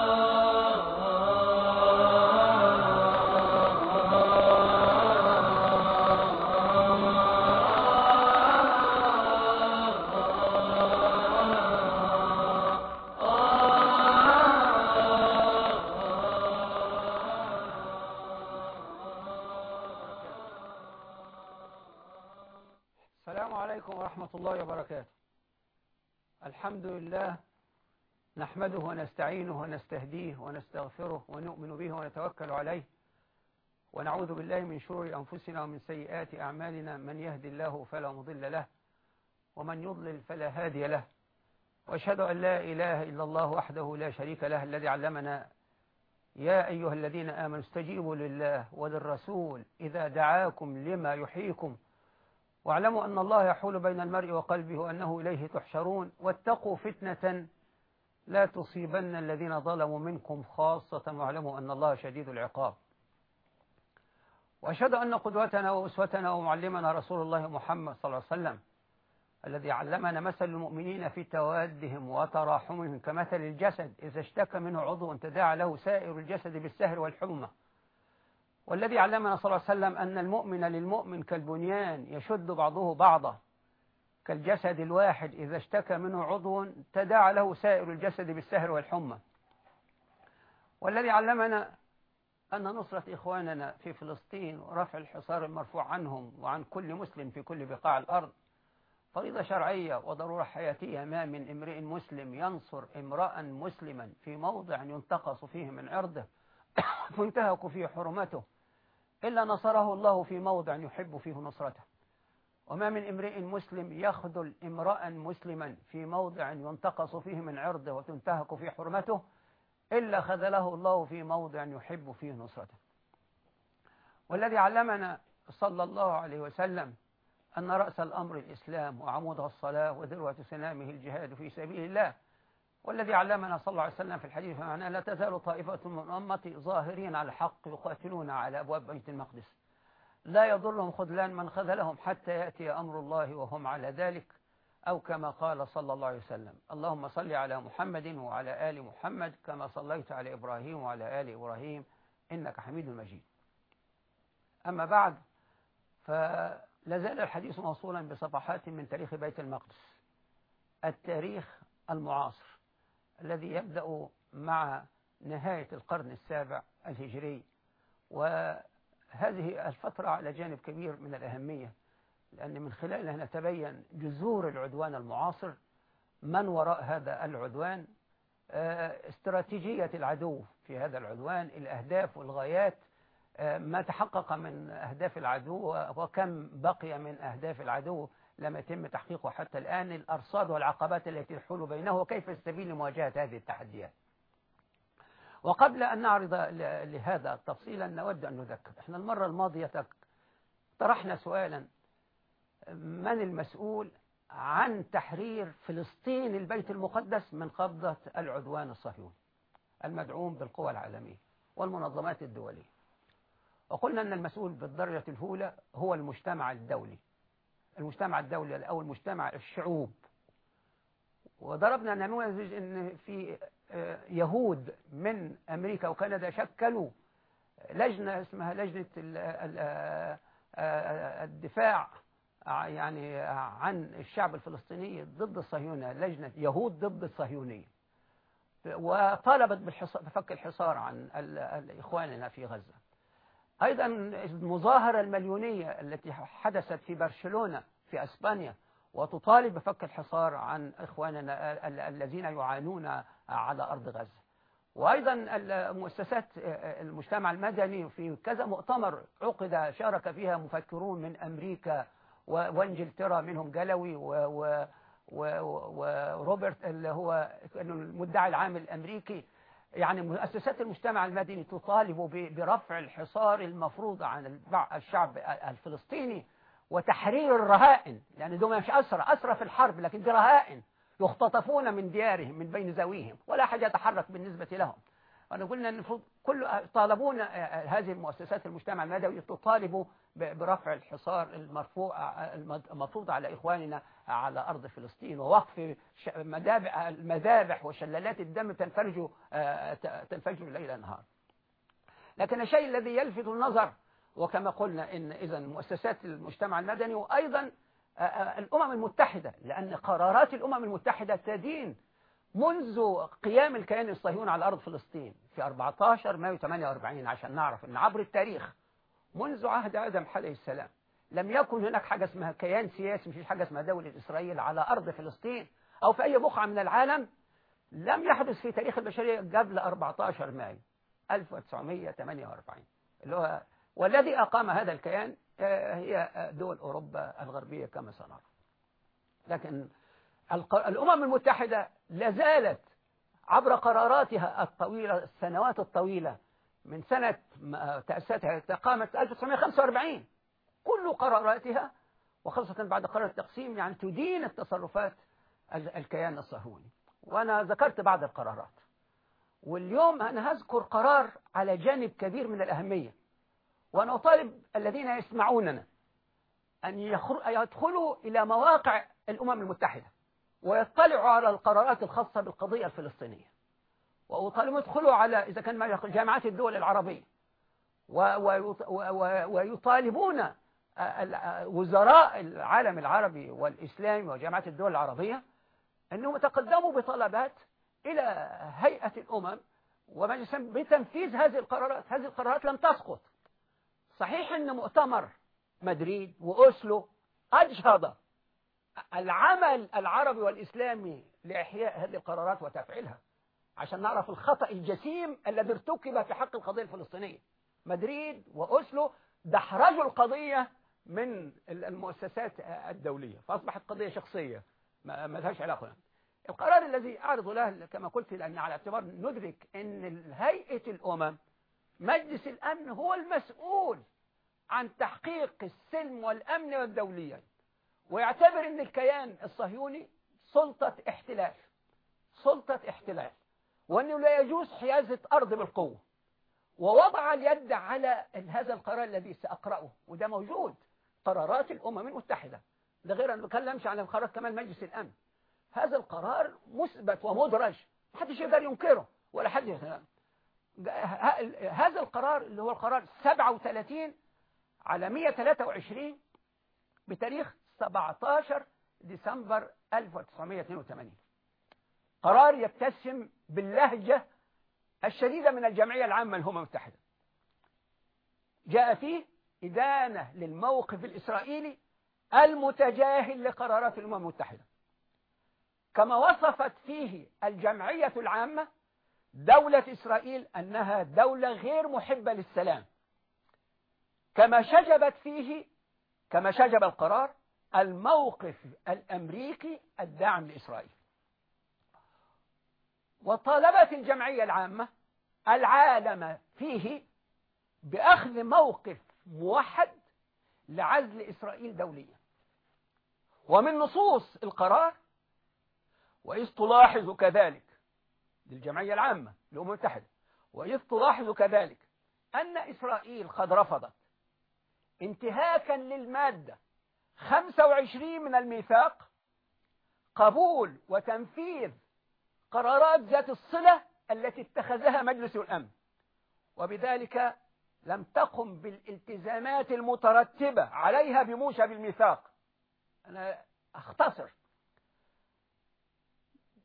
السلام ونستهديه ونستغفره ونؤمن به ونتوكل عليه ونعوذ بالله من شرور أنفسنا ومن سيئات أعمالنا من يهد الله فلا مضل له ومن يضلل فلا هادي له وأشهد أن لا إله إلا الله وحده لا شريك له الذي علمنا يا أيها الذين آمنوا استجيبوا لله وللرسول إذا دعاكم لما يحييكم واعلموا أن الله يحول بين المرء وقلبه وأنه إليه تحشرون واتقوا فتنة لا تصيبن الذين ظلموا منكم خاصة واعلموا أن الله شديد العقاب. وأشهد أن قدوتنا وأسوتنا ومعلمنا رسول الله محمد صلى الله عليه وسلم الذي علمنا مثل المؤمنين في توادهم وتراحمهم كمثل الجسد إذا اشتكى منه عضو تداعى له سائر الجسد بالسهر والحمى. والذي علمنا صلى الله عليه وسلم أن المؤمن للمؤمن كالبنيان يشد بعضه بعضا. كالجسد الواحد إذا اشتكى منه عضو تداعى له سائر الجسد بالسهر والحمى. والذي علمنا أن نصرة إخواننا في فلسطين ورفع الحصار المرفوع عنهم وعن كل مسلم في كل بقاع الأرض فريضة شرعية وضرورة حياتية ما من امرئ مسلم ينصر امرأ مسلما في موضع ينتقص فيه من عرضه فانتهك فيه حرمته إلا نصره الله في موضع يحب فيه نصرته. وما من امرئ مسلم يخذل امرأ مسلما في موضع ينتقص فيه من عرضه وتنتهك فيه حرمته إلا خذله الله في موضع يحب فيه نصرته. والذي علمنا صلى الله عليه وسلم أن رأس الأمر الإسلام وعمودها الصلاة وذروة سنامه الجهاد في سبيل الله والذي علمنا صلى الله عليه وسلم في الحديث معنا لا تزال طائفة من أمتي ظاهرين على الحق يقاتلون على أبواب بيت المقدس. لا يضرهم خذلان من خذلهم حتى يأتي أمر الله وهم على ذلك أو كما قال صلى الله عليه وسلم اللهم صل على محمد وعلى آل محمد كما صليت على إبراهيم وعلى آل إبراهيم إنك حميد مجيد. أما بعد فلازال الحديث موصولا بصفحات من تاريخ بيت المقدس التاريخ المعاصر الذي يبدأ مع نهاية القرن السابع الهجري وهذه الفترة على جانب كبير من الأهمية لأن من خلالها نتبين جذور العدوان المعاصر من وراء هذا العدوان استراتيجية العدو في هذا العدوان الأهداف والغايات ما تحقق من أهداف العدو وكم بقي من أهداف العدو لم يتم تحقيقه حتى الآن الأرصاد والعقبات التي تحول بينه وكيف السبيل لمواجهة هذه التحديات. وقبل أن نعرض لهذا تفصيلا نود أن نذكر. إحنا المرة الماضية طرحنا سؤالا من المسؤول عن تحرير فلسطين البيت المقدس من قبضة العدوان الصهيوني المدعوم بالقوى العالمية والمنظمات الدولية؟ وقلنا أن المسؤول بالدرجة الأولى هو المجتمع الدولي المجتمع الدولي أو المجتمع الشعوب. وضربنا نموذج أن في يهود من أمريكا وكندا شكلوا لجنة اسمها لجنة الدفاع يعني عن الشعب الفلسطيني ضد الصهيونية لجنة يهود ضد الصهيونية. وطالبت بفك الحصار عن إخواننا في غزة. أيضا المظاهرة المليونية التي حدثت في برشلونة في أسبانيا وتطالب بفك الحصار عن إخواننا الذين يعانون على أرض غزة. وأيضا مؤسسات المجتمع المدني في كذا مؤتمر عقد شارك فيها مفكرون من أمريكا وإنجلترا منهم جلوي وروبرت اللي هو المدعي العام الأمريكي. يعني مؤسسات المجتمع المدني تطالب برفع الحصار المفروض عن الشعب الفلسطيني وتحرير الرهائن لأن دول مش أسرى أسرى في الحرب لكن دي رهائن يختطفون من ديارهم من بين ذويهم ولا حاجة يتحرك بالنسبة لهم. أنا قلنا أن كل طالبون هذه المؤسسات المجتمع المدني تطالب برفع الحصار المرفوع المفروض على إخواننا على أرض فلسطين ووقف المذابح وشلالات الدم تنفرج تنفجر ليل نهار. لكن الشيء الذي يلفت النظر وكما قلنا إن إذا مؤسسات المجتمع المدني وأيضا الأمم المتحدة لأن قرارات الأمم المتحدة تدين منذ قيام الكيان الصهيوني على أرض فلسطين في 14 مايو 48 عشان نعرف أن عبر التاريخ منذ عهد آدم عليه السلام لم يكن هناك حاجة اسمها كيان سياسي مفيش حاجة اسمها دولة إسرائيل على أرض فلسطين أو في أي بقعة من العالم لم يحدث في تاريخ البشرية قبل 14 مايو 1948 اللي هو والذي أقام هذا الكيان هي دول أوروبا الغربية كما سنرى. لكن الأمم المتحدة لازالت عبر قراراتها الطويلة السنوات الطويلة من سنة تأسيسها قامت 1945 كل قراراتها وخاصة بعد قرار التقسيم يعني تدين التصرفات الكيان الصهيوني. وأنا ذكرت بعض القرارات. واليوم أنا هذكر قرار على جانب كبير من الأهمية. وأنا أطالب الذين يسمعوننا أن يدخلوا إلى مواقع الأمم المتحدة ويطلعوا على القرارات الخاصة بالقضية الفلسطينية. وأطالب يدخلوا على إذا كان جامعات الدول العربية. ويطالبون وزراء العالم العربي والإسلامي وجامعات الدول العربية أنهم تقدموا بطلبات إلى هيئة الأمم ومجلس بتنفيذ هذه القرارات. هذه القرارات لم تسقط. صحيح أن مؤتمر مدريد وأسلو أجهض العمل العربي والإسلامي لإحياء هذه القرارات وتفعيلها عشان نعرف الخطأ الجسيم الذي ارتكب في حق القضية الفلسطينية. مدريد وأسلو دحرجوا القضية من المؤسسات الدولية فأصبحت قضية شخصية ما لهاش علاقة. القرار الذي أعرض له كما قلت لأن على اعتبار ندرك أن هيئة الأمم مجلس الأمن هو المسؤول عن تحقيق السلم والأمن والدولية. ويعتبر أن الكيان الصهيوني سلطة احتلال سلطة احتلال وأنه لا يجوز حيازة أرض بالقوة. ووضع اليد على هذا القرار الذي سأقرأه وده موجود. قرارات الأمم المتحدة. ده غير أن نتكلمش عن القرارات كمان مجلس الأمن. هذا القرار مثبت ومدرج محدش يقدر ينكره ولا حد يتنام. هذا القرار اللي هو القرار 37 على 123 بتاريخ 17 ديسمبر 1982 قرار يتسم باللهجة الشديدة من الجمعية العامة للأمم المتحدة. جاء فيه إدانة للموقف الإسرائيلي المتجاهل لقرارات الأمم المتحدة. كما وصفت فيه الجمعية العامة دولة إسرائيل أنها دولة غير محبة للسلام. كما شجبت فيه كما شجب القرار الموقف الأمريكي الداعم لإسرائيل. وطالبت الجمعية العامة العالم فيه بأخذ موقف موحد لعزل إسرائيل دوليا. ومن نصوص القرار وإذ تلاحظ كذلك للجمعية العامة للأمم المتحدة. وإذ تلاحظ كذلك أن إسرائيل قد رفضت انتهاكا للمادة 25 من الميثاق قبول وتنفيذ قرارات ذات الصلة التي اتخذها مجلس الأمن. وبذلك لم تقم بالالتزامات المترتبة عليها بموجب الميثاق أنا أختصر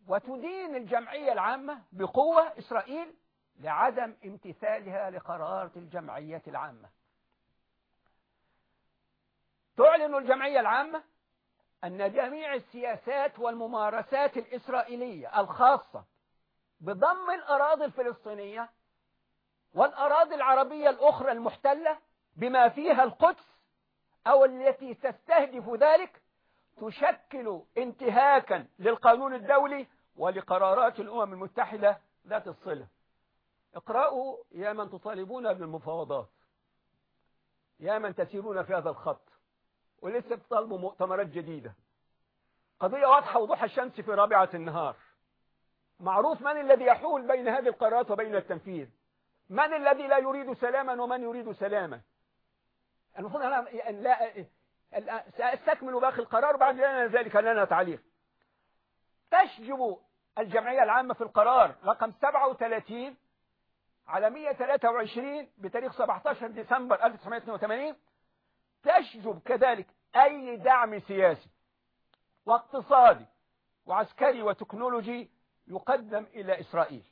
وتدين الجمعية العامة بقوة إسرائيل لعدم امتثالها لقرارات الجمعية العامة. تعلن الجمعية العامة أن جميع السياسات والممارسات الإسرائيلية الخاصة بضم الأراضي الفلسطينية والأراضي العربية الأخرى المحتلة بما فيها القدس أو التي تستهدف ذلك تشكل انتهاكا للقانون الدولي ولقرارات الأمم المتحدة ذات الصلة. اقرأوا يا من تطالبون بالمفاوضات يا من تسيرون في هذا الخط ولسه بتطالبوا مؤتمرات جديدة. قضية واضحة وضوح الشمس في رابعة النهار. معروف من الذي يحول بين هذه القرارات وبين التنفيذ؟ من الذي لا يريد سلاما ومن يريد سلاما؟ المفروض أنا لا سأستكمل باقي القرار بعد ذلك لنا تعليق. تشجب الجمعية العامة في القرار رقم 37 على 123 بتاريخ 17 ديسمبر 1982 تشجب كذلك أي دعم سياسي واقتصادي وعسكري وتكنولوجي يقدم إلى إسرائيل.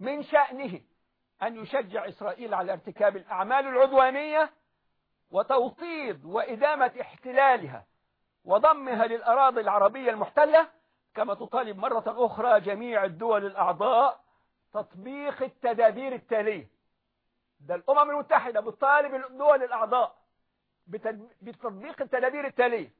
من شأنه أن يشجع إسرائيل على ارتكاب الأعمال العدوانية وتوطيد وإدامة احتلالها وضمها للأراضي العربية المحتلة كما تطالب مرة أخرى جميع الدول الأعضاء تطبيق التدابير التالية. ده الأمم المتحدة بتطالب الدول الأعضاء بتطبيق التدابير التالية.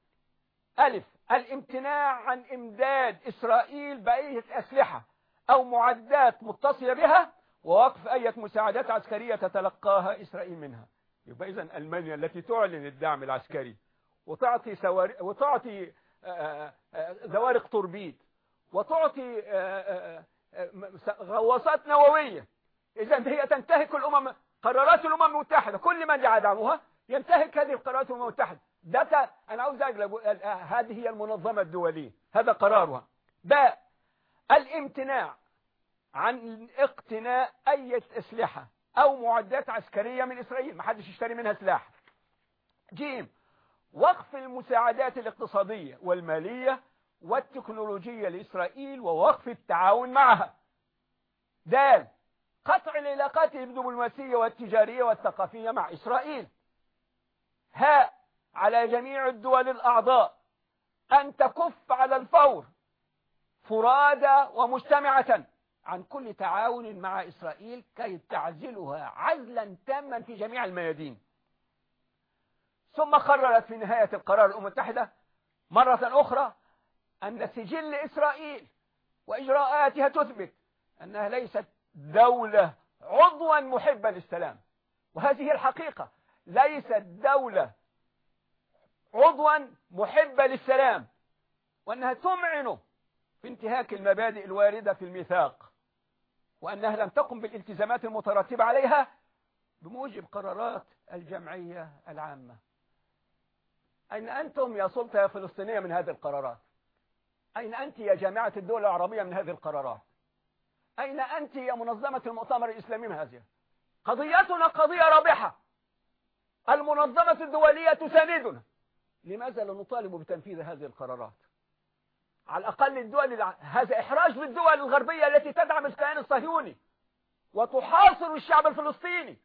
ألف الامتناع عن إمداد إسرائيل بأي أسلحة أو معدات متصلة بها ووقف أي مساعدات عسكرية تتلقاها إسرائيل منها. يبقى إذن ألمانيا التي تعلن الدعم العسكري وتعطي, سوار... وتعطي آه، آه، زوارق توربيد وتعطي آه، غواصات نووية. إذا هي تنتهك الأمم قرارات الأمم المتحدة كل من يدعمها ينتهك هذه القرارات الأمم المتحدة. ده أنا عاوز أقلب هذه هي المنظمة الدولية. هذا قرارها. باء الامتناع عن اقتناء أي أسلحة. أو معدات عسكرية من إسرائيل. ما حدش يشتري منها سلاح. جيم وقف المساعدات الاقتصادية والمالية والتكنولوجية لإسرائيل ووقف التعاون معها. دال قطع العلاقات الدبلوماسية والتجارية والثقافية مع إسرائيل. هاء على جميع الدول الأعضاء أن تكف على الفور فرادى ومجتمعة. عن كل تعاون مع إسرائيل كي تعزلها عزلا تاما في جميع الميادين. ثم قررت في نهاية القرار الأمم المتحدة مرة أخرى أن سجل إسرائيل وإجراءاتها تثبت أنها ليست دولة عضوا محبة للسلام. وهذه الحقيقة ليست دولة عضوا محبة للسلام وأنها تمعن في انتهاك المبادئ الواردة في الميثاق. وأنها لم تقم بالالتزامات المترتبة عليها بموجب قرارات الجمعية العامة. أين أنتم يا سلطة يا فلسطينية من هذه القرارات؟ أين أنت يا جامعة الدول العربية من هذه القرارات؟ أين أنت يا منظمة المؤتمر الإسلامي من هذه؟ قضيتنا قضية رابحة. المنظمة الدولية تساندنا. لماذا لا نطالب بتنفيذ هذه القرارات؟ على الأقل الدول هذا إحراج للدول الغربية التي تدعم الكيان الصهيوني وتحاصر الشعب الفلسطيني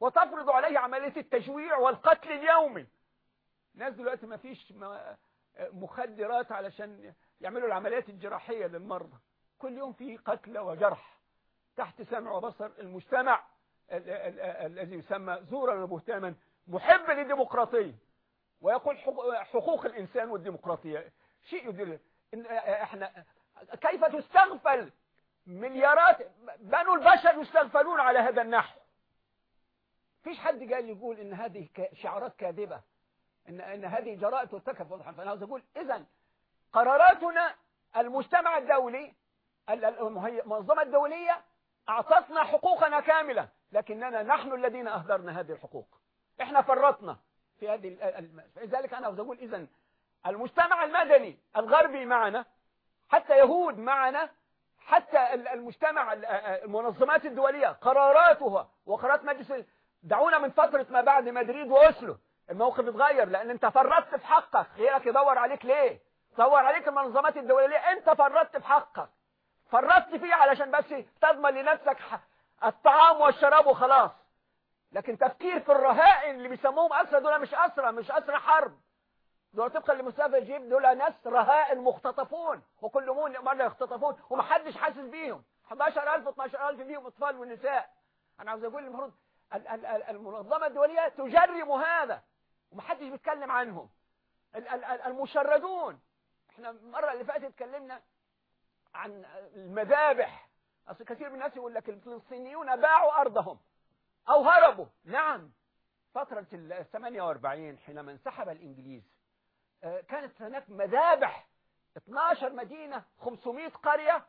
وتفرض عليه عملية التجويع والقتل اليومي. ناس دلوقتي ما فيش مخدرات علشان يعملوا العمليات الجراحية للمرضى. كل يوم في قتل وجرح تحت سمع وبصر المجتمع الذي يسمى زورا وبهتانا محب للديمقراطية. ويقول حقوق الإنسان والديمقراطية. شيء يدير إحنا كيف تستغفل؟ مليارات بنو البشر يستغفلون على هذا النحو. فيش حد قال يقول إن هذه شعارات كاذبة ان, إن هذه جرائم ترتكب. فانا عاوز أقول اذا قراراتنا المجتمع الدولي المنظمة الدولية أعطتنا حقوقنا كاملة لكننا نحن الذين أهدرنا هذه الحقوق. إحنا فرطنا في هذه لذلك أنا عاوز أقول اذا المجتمع المدني الغربي معنا حتى يهود معنا حتى المجتمع المنظمات الدولية قراراتها وقرارات مجلس دعونا من فترة ما بعد مدريد وأسلو الموقف اتغير لأن أنت فرطت في حقك. غيرك يدور عليك ليه؟ دور عليك المنظمات الدولية. أنت فرطت في حقك. فرطت فيه علشان بس تضمن لنفسك الطعام والشراب وخلاص. لكن تفكير في الرهائن اللي بيسموهم أسرى دول مش أسرى مش أسرى حرب. دول طبقا لمصطفى جيب دول ناس رهائن مختطفون وكل مرة يختطفون ومحدش حاسس بيهم. 11000 12000 فيهم أطفال ونساء. أنا عاوز أقول المفروض المنظمة الدولية تجرم هذا ومحدش بيتكلم عنهم. المشردون. إحنا المرة اللي فاتت اتكلمنا عن المذابح. أصل كثير من الناس يقول لك الفلسطينيون باعوا أرضهم أو هربوا. نعم فترة ال 48 حينما انسحب الإنجليز كانت هناك مذابح. 12 مدينة 500 قرية.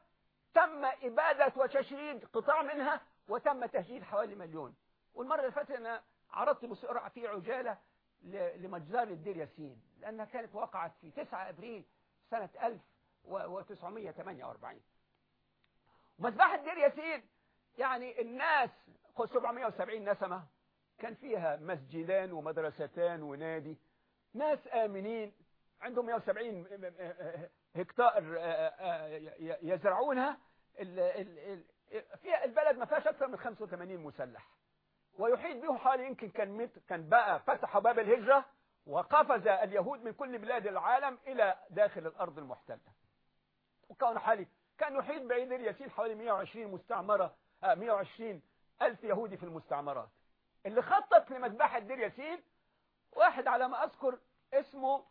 تم إبادة وتشريد قطاع منها وتم تهجير حوالي مليون. والمرة اللي فاتت أنا عرضت بسرعة في عجالة لمجزار الدير ياسين لأنها كانت وقعت في 9 أبريل سنة 1948 مذبحة دير ياسين يعني الناس 770 نسمة كان فيها مسجدان ومدرستان ونادي ناس آمنين. عندهم 170 هكتار يزرعونها. فيها البلد ما فيهاش أكثر من 85 مسلح. ويحيط به حوالي يمكن كان كان بقى فتحوا باب الهجرة وقفز اليهود من كل بلاد العالم إلى داخل الأرض المحتلة. وكان حالي كان يحيط بعيد ياسين حوالي 120 مستعمرة 120 ألف يهودي في المستعمرات. اللي خطط لمذبحة دير ياسين واحد على ما أذكر اسمه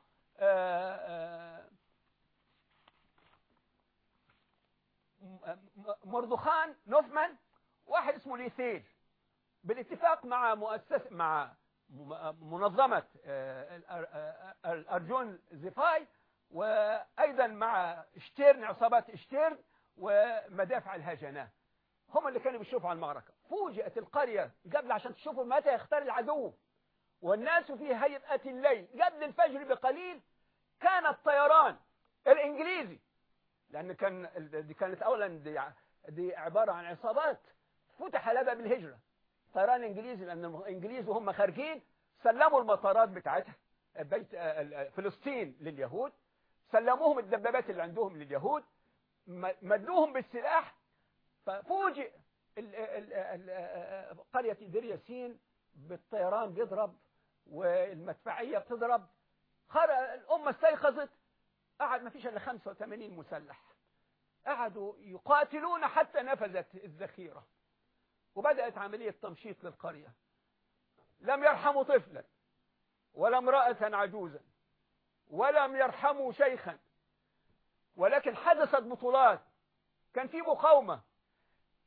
مردخاي كوفمان واحد اسمه ليثيل بالاتفاق مع مؤسسة مع منظمة الأرجون زيفاي وأيضا مع شتيرن عصابات شتيرن ومدافع الهاجانا. هم اللي كانوا بيشوفوا على المعركة. فوجئت القرية قبل عشان تشوفوا متى يختار العدو. والناس في هيئة الليل قبل الفجر بقليل كان الطيران الإنجليزي. لأن كان دي كانت أولا دي, دي عبارة عن عصابات فتح لها بالهجرة طيران إنجليزي لأن الإنجليز وهم خارجين سلموا المطارات بتاعتها. بيت فلسطين لليهود. سلموهم الدبابات اللي عندهم لليهود. مدوهم بالسلاح. ففوجئ قرية دير ياسين بالطيران بيضرب والمدفعية بتضرب. الأمة استيقظت. قعد ما فيش إلا 85 مسلح. قعدوا يقاتلون حتى نفذت الذخيرة. وبدأت عملية تمشيط للقرية. لم يرحموا طفلا ولا امرأة عجوزا ولم يرحموا شيخا. ولكن حدثت بطولات. كان في مقاومة.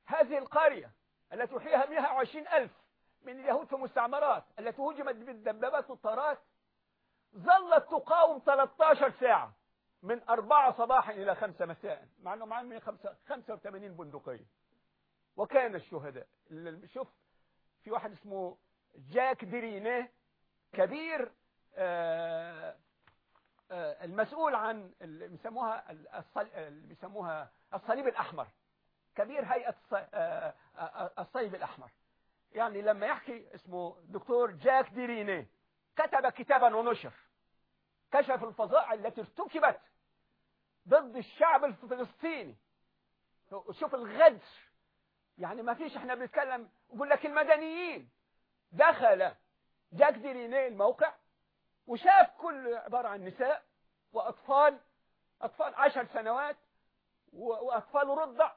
هذه القرية التي فيها 120 ألف من اليهود في مستعمرات التي هجمت بالدبابات والطارات ظلت تقاوم 13 ساعة من أربعة صباحا إلى خمسة مساء مع أنه معهم 85 بندقية. وكان الشهداء شوف في واحد اسمه جاك ديرينيه كبير آآ آآ المسؤول عن اللي بيسموها اللي بيسموها الصليب الأحمر. كبير هيئة الصليب الأحمر. يعني لما يحكي اسمه دكتور جاك ديرينيه كتب كتابا ونشر كشف الفظائع التي ارتكبت ضد الشعب الفلسطيني. شوف الغدر يعني ما فيش إحنا بنتكلم يقول لك المدنيين دخل جاك ديرينيه الموقع وشاف كل عبارة عن نساء وأطفال أطفال عشر سنوات وأطفال رضع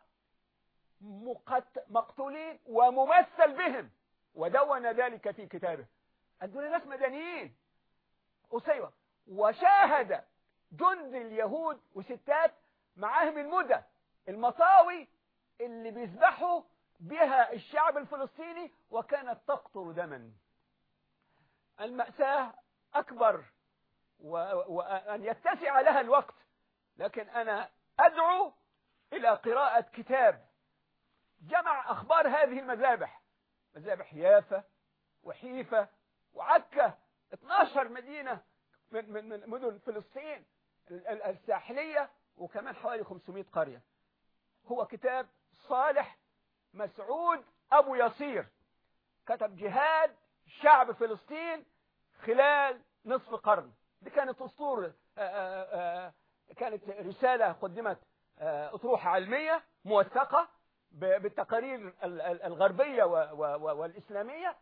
مقتولين وممثل بهم ودون ذلك في كتابه. دول ناس مدنيين أسيوة. وشاهد جند اليهود وستات معاهم المدى المطاوي اللي بيذبحوا بها الشعب الفلسطيني وكانت تقطر دما. المأساة أكبر وأن يتسع لها الوقت لكن أنا أدعو إلى قراءة كتاب جمع أخبار هذه المذابح مذابح يافا وحيفا وعكا 12 مدينة من, من, من مدن فلسطين الساحلية وكمان حوالي 500 قرية. هو كتاب صالح مسعود أبو يصير. كتب جهاد شعب فلسطين خلال نصف قرن. دي كانت أسطورة. كانت رسالة قدمت أطروحة علمية موثقة بالتقارير الغربية والإسلامية.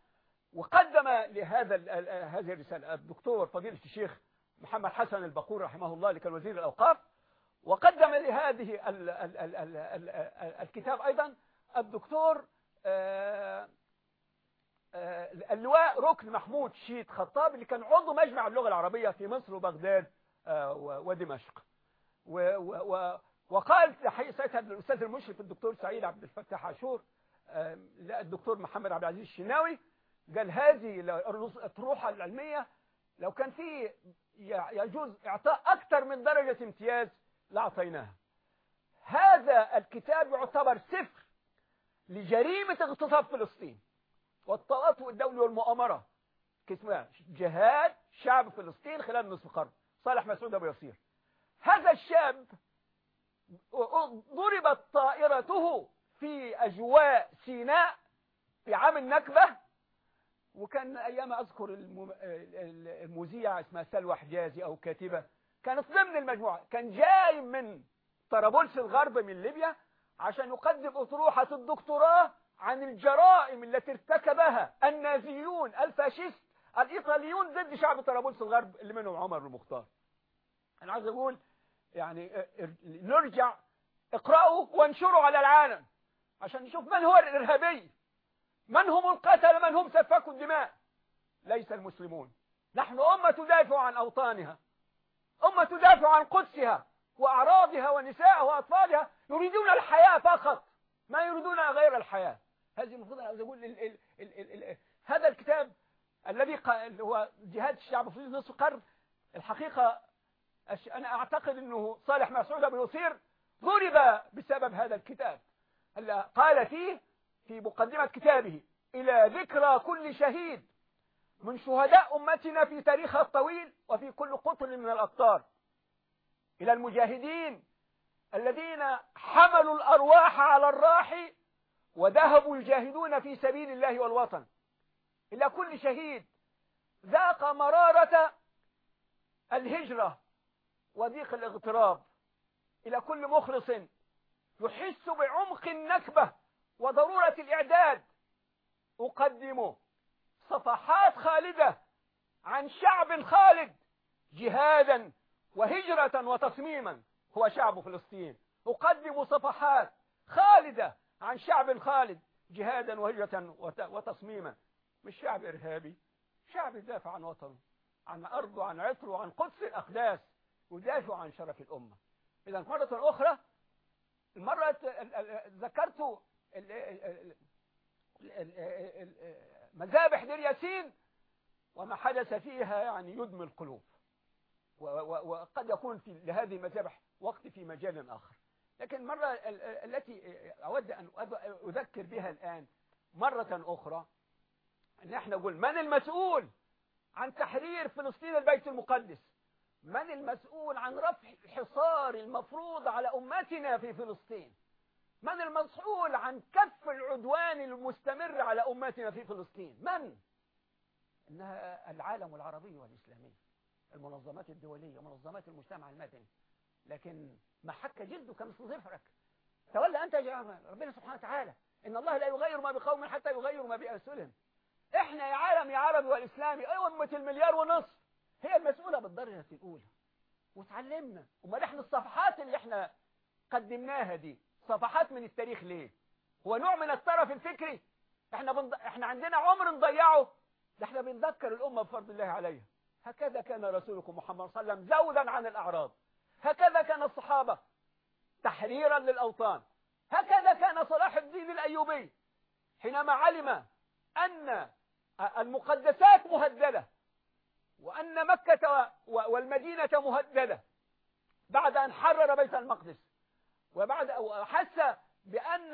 وقدم لهذا هذه الرسالة الدكتور فضيلة الشيخ محمد حسن البقور رحمه الله اللي كان وزير الأوقاف وقدم لهذه ال ال ال ال ال الكتاب أيضا الدكتور اللواء ركن محمود شيد خطاب اللي كان عضو مجمع اللغة العربية في مصر وبغداد ودمشق. وقال ساعتها الأستاذ المشرف الدكتور سعيد عبد الفتاح عاشور الدكتور محمد عبد العزيز الشناوي قال هذه الطروحة العلمية لو كان في يجوز إعطاء أكثر من درجة امتياز لأعطيناها. هذا الكتاب يعتبر سفر لجريمة اغتصاب فلسطين والتواطؤ الدولي والمؤامرة. اسمها جهاد شعب فلسطين خلال نصف قرن. صالح مسعود أبو يصير هذا الشاب ضربت طائرته في أجواء سيناء في عام النكبة وكان أيام أذكر المذيعة اسمها سلوى حجازي أو كاتبة كانت ضمن المجموعة كان جاي من طرابلس الغرب من ليبيا عشان يقدم أطروحة الدكتوراه عن الجرائم التي ارتكبها النازيون الفاشيست الإيطاليون ضد شعب طرابلس الغرب اللي منهم عمر المختار. أنا عايز أقول يعني نرجع اقرأوا وانشروا على العالم عشان نشوف من هو الإرهابي. من هم القتل من هم سفكوا الدماء. ليس المسلمون. نحن أمة تدافع عن أوطانها. أمة تدافع عن قدسها وأعراضها ونسائها وأطفالها. يريدون الحياة فقط. ما يريدون غير الحياة. هذه المفروض أن أقول ال ال ال ال هذا الكتاب الذي هو جهاد الشعب في نصف قرن الحقيقة أنا أعتقد أنه صالح مسعود أبو يصير ضرب بسبب هذا الكتاب. قال فيه في مقدمة كتابه إلى ذكرى كل شهيد من شهداء أمتنا في تاريخها الطويل وفي كل قطر من الأقطار إلى المجاهدين الذين حملوا الأرواح على الراح وذهبوا يجاهدون في سبيل الله والوطن. إلى كل شهيد ذاق مرارة الهجرة وضيق الاغتراب. إلى كل مخلص يحس بعمق النكبة وضرورة الإعداد. أقدم صفحات خالدة عن شعب خالد جهادا وهجرة وتصميما. هو شعب فلسطين. أقدم صفحات خالدة عن شعب خالد جهادا وهجرة وتصميما. مش شعب إرهابي شعب يدافع عن وطنه عن أرضه عن عطره عن قدس الأقداس ويدافع عن شرف الأمة. إذا مرة أخرى المرة ذكرت مذابح دير ياسين وما حدث فيها يعني يدمي القلوب. وقد يكون في لهذه المذابح وقت في مجال آخر. لكن المرة التي أود أن أذكر بها الآن مرة أخرى أن إحنا نقول من المسؤول عن تحرير فلسطين البيت المقدس؟ من المسؤول عن رفع الحصار المفروض على أمتنا في فلسطين؟ من المسؤول عن كف العدوان المستمر على أمتنا في فلسطين؟ من؟ إنها العالم العربي والإسلامي المنظمات الدولية منظمات المجتمع المدني. لكن ما حك جلدك مثل ظفرك. تولى أنت يا ربنا سبحانه وتعالى إن الله لا يغير ما بقوم حتى يغيروا ما بأنفسهم إحنا يا عالم يا عربي والإسلامي أمة المليار ونصف هي المسؤولة بالدرجة الأولى. وتعلمنا. وما إحنا الصفحات اللي إحنا قدمناها دي. صفحات من التاريخ ليه؟ هو نوع من الطرف الفكري. إحنا بنض... إحنا عندنا عمر نضيعه. ده إحنا بنذكر الأمة بفرض الله عليها. هكذا كان رسولكم محمد صلى الله عليه وسلم زودا عن الأعراض هكذا كان الصحابة تحريرا للأوطان. هكذا كان صلاح الدين الأيوبي حينما علم أن المقدسات مهددة وأن مكة والمدينة مهددة بعد أن حرر بيت المقدس. وبعد حس بأن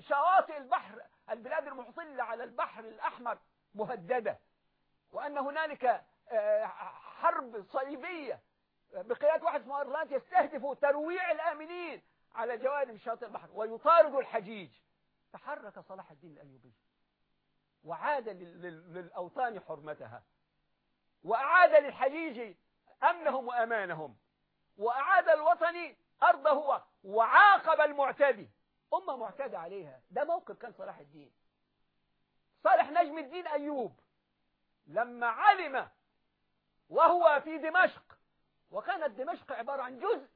شواطئ البحر البلاد المحصلة على البحر الأحمر مهددة وأن هنالك حرب صليبية بقيادة واحد اسمه أرلانت يستهدف ترويع الآمنين على جوانب شاطئ البحر ويطارد الحجيج. تحرك صلاح الدين الأيوبي وعاد للأوطان حرمتها وأعاد للحجيج أمنهم وأمانهم وأعاد الوطن أرضه وعاقب المعتدي. أمة معتدى عليها. ده موقف كان صلاح الدين. صالح نجم الدين أيوب لما علم وهو في دمشق وكانت دمشق عبارة عن جزء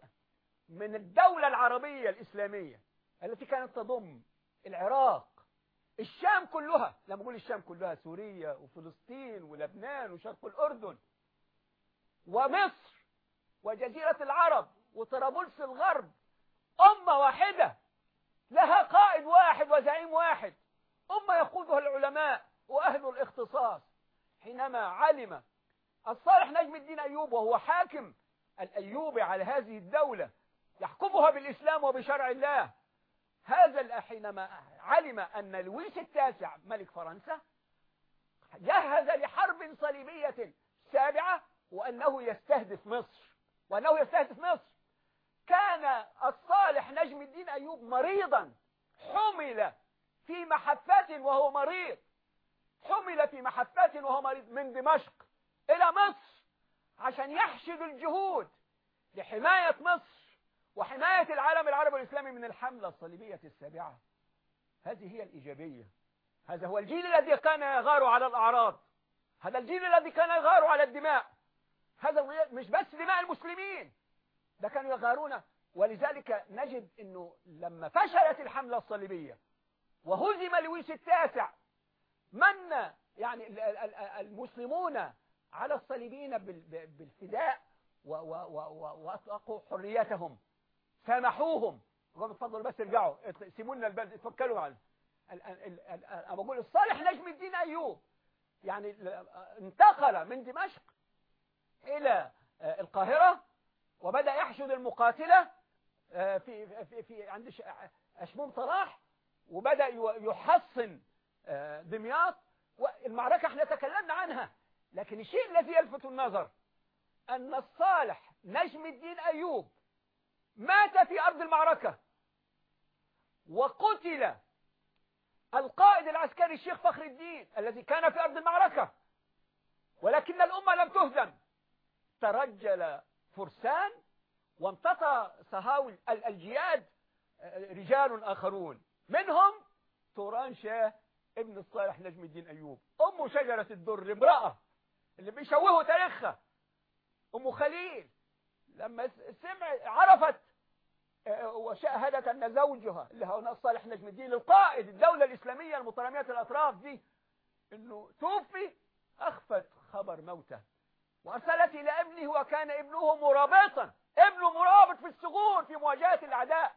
من الدولة العربية الإسلامية التي كانت تضم العراق الشام كلها. لما أقول الشام كلها سوريا وفلسطين ولبنان وشرق الأردن ومصر وجزيرة العرب. وطرابلس الغرب. أمة واحدة. لها قائد واحد وزعيم واحد. أمة يقودها العلماء وأهل الاختصاص. حينما علم الصالح نجم الدين أيوب وهو حاكم الأيوبي على هذه الدولة يحكمها بالإسلام وبشرع الله. هذا حينما علم أن لويس التاسع ملك فرنسا جهز لحرب صليبية سابعة وأنه يستهدف مصر. وأنه يستهدف مصر. كان الصالح نجم الدين أيوب مريضا حمل في محفات وهو مريض حمل في محفات وهو مريض من دمشق إلى مصر عشان يحشد الجهود لحماية مصر وحماية العالم العربي والإسلامي من الحملة الصليبية السابعة. هذه هي الإيجابية. هذا هو الجيل الذي كان يغار على الأعراض. هذا الجيل الذي كان يغار على الدماء. هذا مش بس دماء المسلمين. ده كانوا يغارون. ولذلك نجد أنه لما فشلت الحملة الصليبية وهزم لويس التاسع من يعني المسلمون على الصليبيين بالفداء وأطلقوا حريتهم. سامحوهم. تفضلوا بس ارجعوا. سيبوا لنا البلد. اتفكروا عنه أنا بقول الصالح نجم الدين أيوب. يعني انتقل من دمشق إلى القاهرة. وبدأ يحشد المقاتلة في في في عند أشموم صلاح وبدأ يحصن دمياط. والمعركة إحنا تكلمنا عنها لكن الشيء الذي يلفت النظر أن الصالح نجم الدين أيوب مات في أرض المعركة وقتل القائد العسكري الشيخ فخر الدين الذي كان في أرض المعركة ولكن الأمة لم تهزم. ترجل فرسان وامتطى سهاول الجياد رجال آخرون. منهم توران شاه ابن الصالح نجم الدين أيوب. أم شجرة الدر امرأة اللي بيشوهوا تاريخها. أم خليل لما سمع عرفت وشاهدت أن زوجها اللي هو الصالح نجم الدين القائد الدولة الإسلامية المترامية الأطراف دي أنه توفي أخفت خبر موته. وأرسلت إلى ابنه وكان ابنه مرابطا. ابنه مرابط في الثغور في مواجهة الأعداء.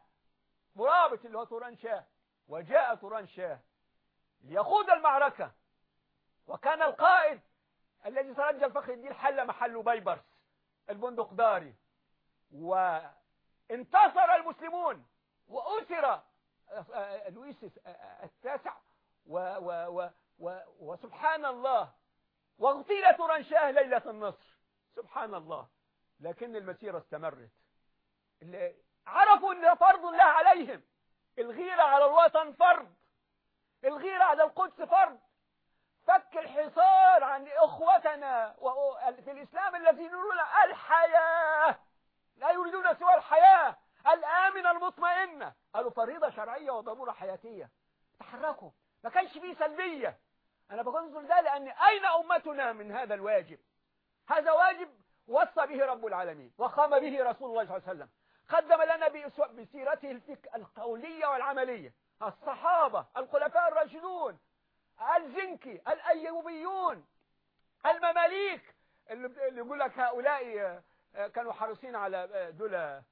مرابط اللي هو توران شاه. وجاء توران شاه ليخوض المعركة. وكان القائد الذي ترجل فخر الدين حل محل بيبرس البندقداري و انتصر المسلمون. وأسر لويس التاسع. و و و و وسبحان الله. واغتيل ترنشاه ليلة النصر. سبحان الله. لكن المسيرة استمرت. اللي عرفوا إن فرض الله عليهم. الغيرة على الوطن فرض. الغيرة على القدس فرض. فك الحصار عن إخوتنا في الإسلام الذين يريدون الحياة. لا يريدون سوى الحياة. الآمنة المطمئنة. قالوا فريضة شرعية وضرورة حياتية. تحركوا. ما كانش فيه سلبية. أنا بقول ده لأن أين أمتنا من هذا الواجب؟ هذا واجب وصى به رب العالمين وقام به رسول الله صلى الله عليه وسلم. قدم لنا بسيرته القولية والعملية. الصحابة الخلفاء الراشدون الزنكي الأيوبيون المماليك. اللي يقول لك هؤلاء كانوا حريصين على دول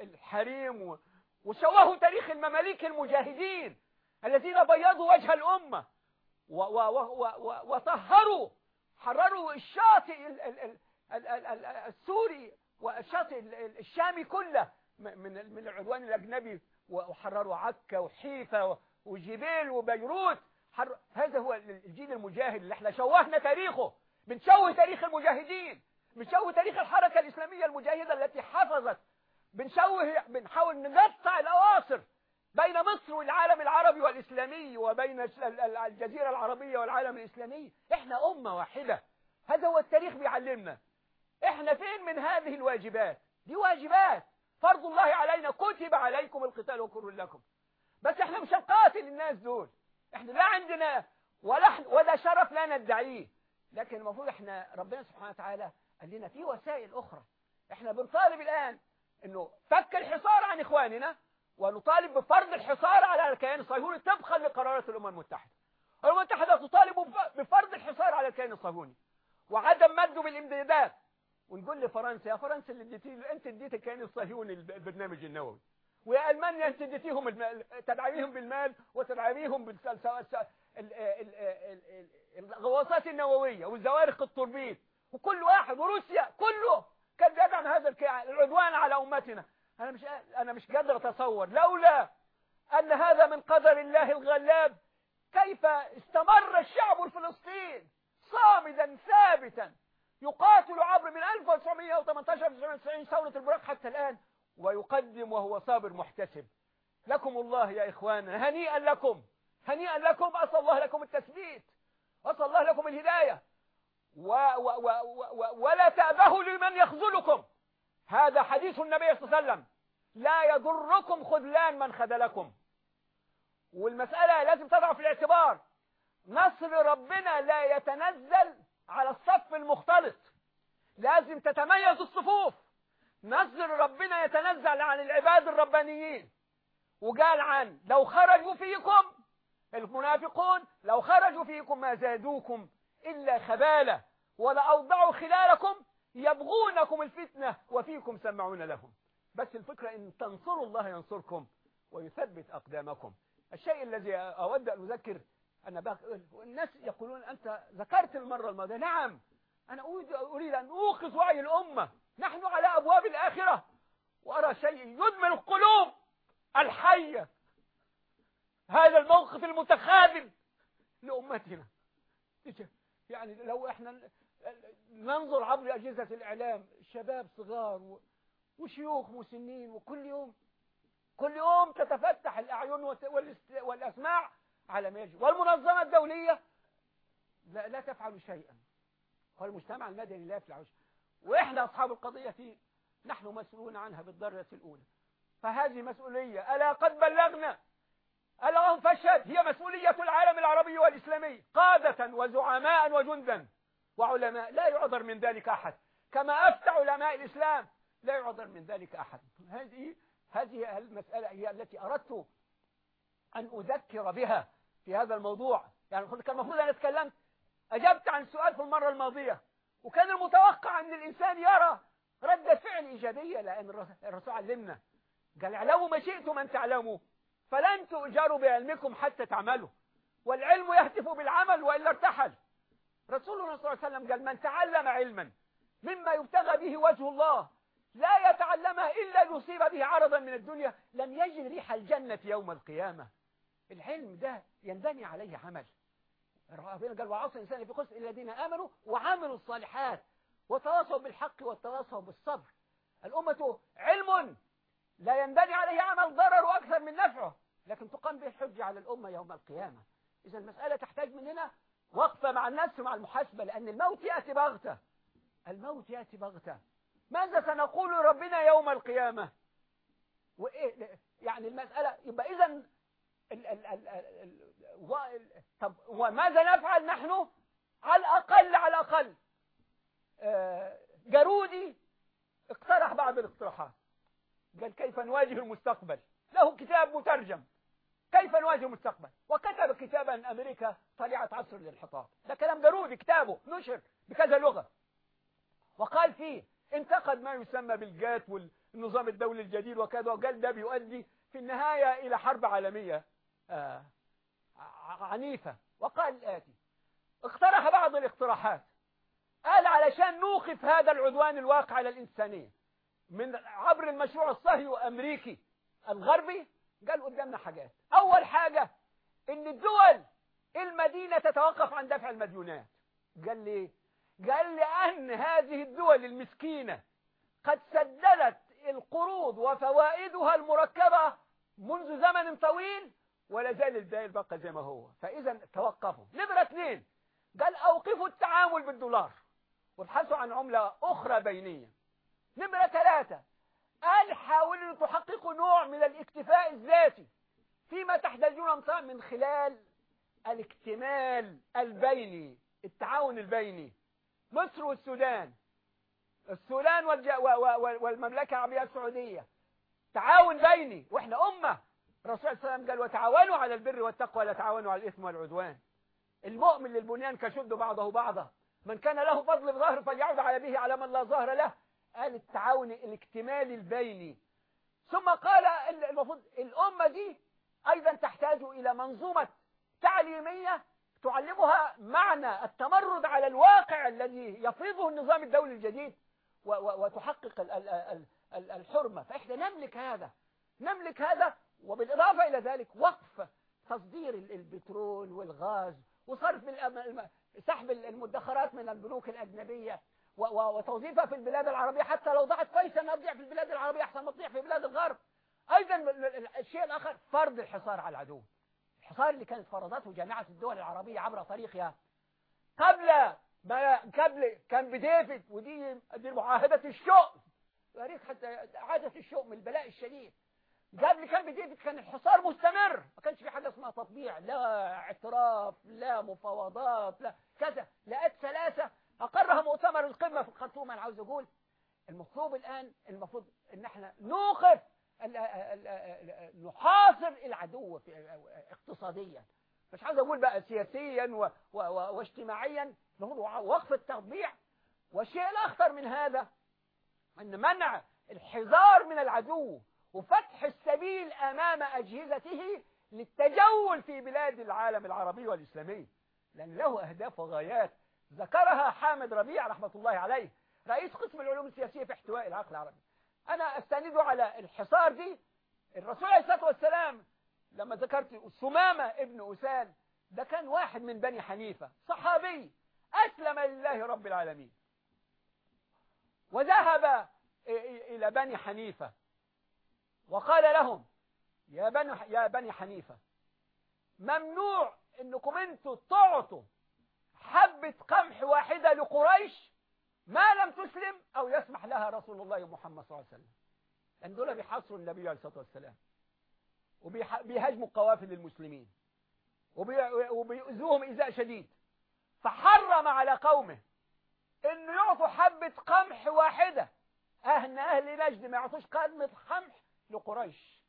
الحريم وشوهوا تاريخ المماليك المجاهدين. الذين بيضوا وجه الأمة. وطهروا حرروا الشاطئ السوري والشاطئ الشامي كله من من العدوان الأجنبي. وحرروا عكا وحيفا وجبيل وبيروت. هذا هو الجيل المجاهد اللي إحنا شوهنا تاريخه. بنشوه تاريخ المجاهدين. بنشوه تاريخ الحركة الإسلامية المجاهدة التي حفظت. بنشوه بنحاول نقطع الأواصر. بين مصر والعالم العربي والإسلامي وبين الجزيرة العربية والعالم الإسلامي. إحنا أمة واحدة. هذا هو التاريخ بيعلمنا. إحنا فين من هذه الواجبات؟ دي واجبات. فرض الله علينا كتب عليكم القتال وكر لكم. بس إحنا مش هنقاتل الناس دول. إحنا لا عندنا ولا ولا شرف لا ندعيه. لكن المفروض إحنا ربنا سبحانه وتعالى قال لنا في وسائل أخرى. إحنا بنطالب الآن إنه فك الحصار عن إخواننا ونطالب بفرض الحصار على الكيان الصهيوني طبقا لقرارات الأمم المتحدة. الأمم المتحدة تطالب بفرض الحصار على الكيان الصهيوني وعدم مده بالامدادات ونقول لفرنسا يا فرنسا اللي اديتي أنت اديت الكيان الصهيوني البرنامج النووي. ويا ألمانيا أنت اديتيهم تدعميهم بالمال وتدعميهم بالغواصات النووية والزوارق التوربيد وكل واحد وروسيا كله كان بيدعم هذا العدوان على أمتنا. أنا مش أنا مش قادر أتصور. لولا أن هذا من قدر الله الغلاب كيف استمر الشعب الفلسطيني صامدا ثابتا؟ يقاتل عبر من 1918 1990 ثورة البراق حتى الآن ويقدم وهو صابر محتسب. لكم الله يا إخوانا هنيئا لكم. هنيئا لكم. أسأل الله لكم التثبيت. أسأل الله لكم الهداية. و و و و ولا تأبهوا لمن يخذلكم. هذا حديث النبي صلى الله عليه وسلم. لا يضركم خذلان من خذلكم. والمسألة لازم تضع في الاعتبار. نصر ربنا لا يتنزل على الصف المختلط. لازم تتميز الصفوف. نصر ربنا يتنزل عن العباد الربانيين. وقال عن لو خرجوا فيكم المنافقون لو خرجوا فيكم ما زادوكم إلا خبالة ولأوضعوا خلالكم يبغونكم الفتنة وفيكم سمعون لهم. بس الفكرة إن تنصروا الله ينصركم ويثبت أقدامكم. الشيء الذي أود أن أذكر أن الناس يقولون أنت ذكرت المرة الماضية. نعم أنا أريد أن أوقظ وعي الأمة. نحن على أبواب الآخرة. وأرى شيء يدمر القلوب. الحية هذا الموقف المتخاذل لأمتنا. يعني لو إحنا ننظر عبر أجهزة الإعلام شباب صغار وشيوخ مسنين وكل يوم كل يوم تتفتح الأعين والأسماع على ما يجب. والمنظمة الدولية لا, لا تفعل شيئا. والمجتمع المدني لا يفعل شيئا. وإحنا أصحاب القضية نحن مسؤولون عنها بالدرجة الأولى. فهذه مسؤولية. ألا قد بلغنا؟ ألا فشهد هي مسؤولية العالم العربي والإسلامي. قادة وزعماء وجندا. وعلماء. لا يعذر من ذلك أحد. كما أفتى علماء الإسلام. لا يعذر من ذلك أحد. هذه هذه المسألة هي التي أردت أن أذكر بها في هذا الموضوع. يعني كان المفروض أن اتكلمت أجبت عن سؤال في المرة الماضية. وكان المتوقع أن الإنسان يرى ردة فعل إيجابية لأن الرسول علمنا. قال اعلموا ما شئتم أن تعلموا فلن تؤجروا بعلمكم حتى تعملوا. والعلم يهتف بالعمل وإلا ارتحل. رسولنا صلى الله عليه وسلم قال من تعلم علما مما يبتغى به وجه الله لا يتعلمها إلا يصيب به عرضا من الدنيا. لم يجد ريح الجنة يوم القيامة. العلم ده ينبني عليه عمل. ربنا قال وعصى الإنسان في قصة الذين آمنوا وعملوا الصالحات وتواصوا بالحق وتواصوا بالصبر. الأمة علم لا ينبني عليه عمل ضرر أكثر من نفعه لكن تقام به الحجة على الأمة يوم القيامة. إذا المسألة تحتاج مننا وقفة مع النفس مع المحاسبة لأن الموت يأتي بغتة. الموت يأتي بغتة. ماذا سنقول ربنا يوم القيامة؟ وإيه؟ يعني المسألة يبقى إذا طب وماذا نفعل نحن؟ على الأقل على الأقل. آه، جارودي اقترح بعض الاقتراحات. قال كيف نواجه المستقبل؟ له كتاب مترجم. كيف نواجه المستقبل؟ وكتب كتابا أمريكا طليعة عصر للحطاب. ده كلام جارودي كتابه نشر بكذا لغة. وقال فيه انتقد ما يسمى بالجات والنظام الدولي الجديد وكذا وقال ده بيؤدي في النهاية إلى حرب عالمية آه، عنيفة. وقال الآتي اقترح بعض الاقتراحات. قال علشان نوقف هذا العدوان الواقع على الإنسانية من عبر المشروع الصهيوني الأمريكي الغربي قال قدامنا حاجات. أول حاجة إن الدول المدينة تتوقف عن دفع المديونات. قال لي قال لأن هذه الدول المسكينة قد سددت القروض وفوائدها المركبة منذ زمن طويل ولا زال الدائل بقى زي ما هو. فإذا توقفوا. نمرة اثنين. قال أوقفوا التعامل بالدولار. وابحثوا عن عملة أخرى بينية. نمرة ثلاثة. قال حاولوا تحققوا نوع من الاكتفاء الذاتي فيما تحتاجون من خلال الاكتمال البيني التعاون البيني؟ مصر والسودان. السودان. والمملكة العربية السعودية. تعاون بيني وإحنا أمة. الرسول صلى الله عليه وسلم قال وتعاونوا على البر والتقوى لا تعاونوا على الإثم والعدوان. المؤمن للبنيان كشد بعضه بعضا. من كان له فضل بظهر فليعود على به على من لا ظهر له. قال التعاون الاكتمالي البيني. ثم قال المفروض الأمة دي أيضا تحتاج إلى منظومة تعليمية تعلمها معنى التمرد على الواقع الذي يفرضه النظام الدولي الجديد وتحقق ال- ال- ال- ال- الحرمة. فإحنا نملك هذا. نملك هذا وبالإضافة إلى ذلك وقف تصدير ال- البترول والغاز وصرف سحب المدخرات من البنوك الأجنبية وتوظيفها في البلاد العربية. حتى لو ضاعت كويس انها تضيع في البلاد العربية أحسن ما تضيع في بلاد الغرب. أيضا ال- ال- الشيء الآخر فرض الحصار على العدو. الحصار اللي كانت فرضته جامعة الدول العربية عبر تاريخها. قبل قبل كان بديفيد ودي دي معاهدة الشؤم. تاريخ عادة الشؤم البلاء الشديد. قبل كان بديفيد كان الحصار مستمر. ما كانش في حاجة اسمها تطبيع. لا اعتراف لا مفاوضات لا كذا. لقيت ثلاثة أقرها مؤتمر القمة في الخرطوم. أنا عاوز أقول المطلوب الآن المفروض إن إحنا نوقف نحاصر العدو اقتصاديا. مش عاوز أقول بقى سياسيا واجتماعيا المفروض وقف التطبيع والشيء الأخطر من هذا أن منع الحذار من العدو وفتح السبيل أمام أجهزته للتجول في بلاد العالم العربي والإسلامي. لأن له أهداف وغايات. ذكرها حامد ربيع رحمة الله عليه رئيس قسم العلوم السياسية في احتواء العقل العربي. أنا أستنده على الحصار دي. الرسول عليه الصلاة والسلام لما ذكرت سمامة ابن أسال ده كان واحد من بني حنيفة صحابي. أسلم لله رب العالمين. وذهب إلى بني حنيفة. وقال لهم يا بني يا بني حنيفة ممنوع إنكم أنتوا تعطوا حبة قمح واحدة لقريش ما لم تسلم أو يسمح لها رسول الله محمد صلى الله عليه وسلم. لأن دول بيحاصروا النبي عليه الصلاة والسلام. وبيهاجموا قوافل المسلمين وبيؤذوهم إيذاء شديد. فحرم على قومه إنه يعطوا حبة قمح واحدة. أهل أهل نجد ما يعطوش قمة قمح لقريش.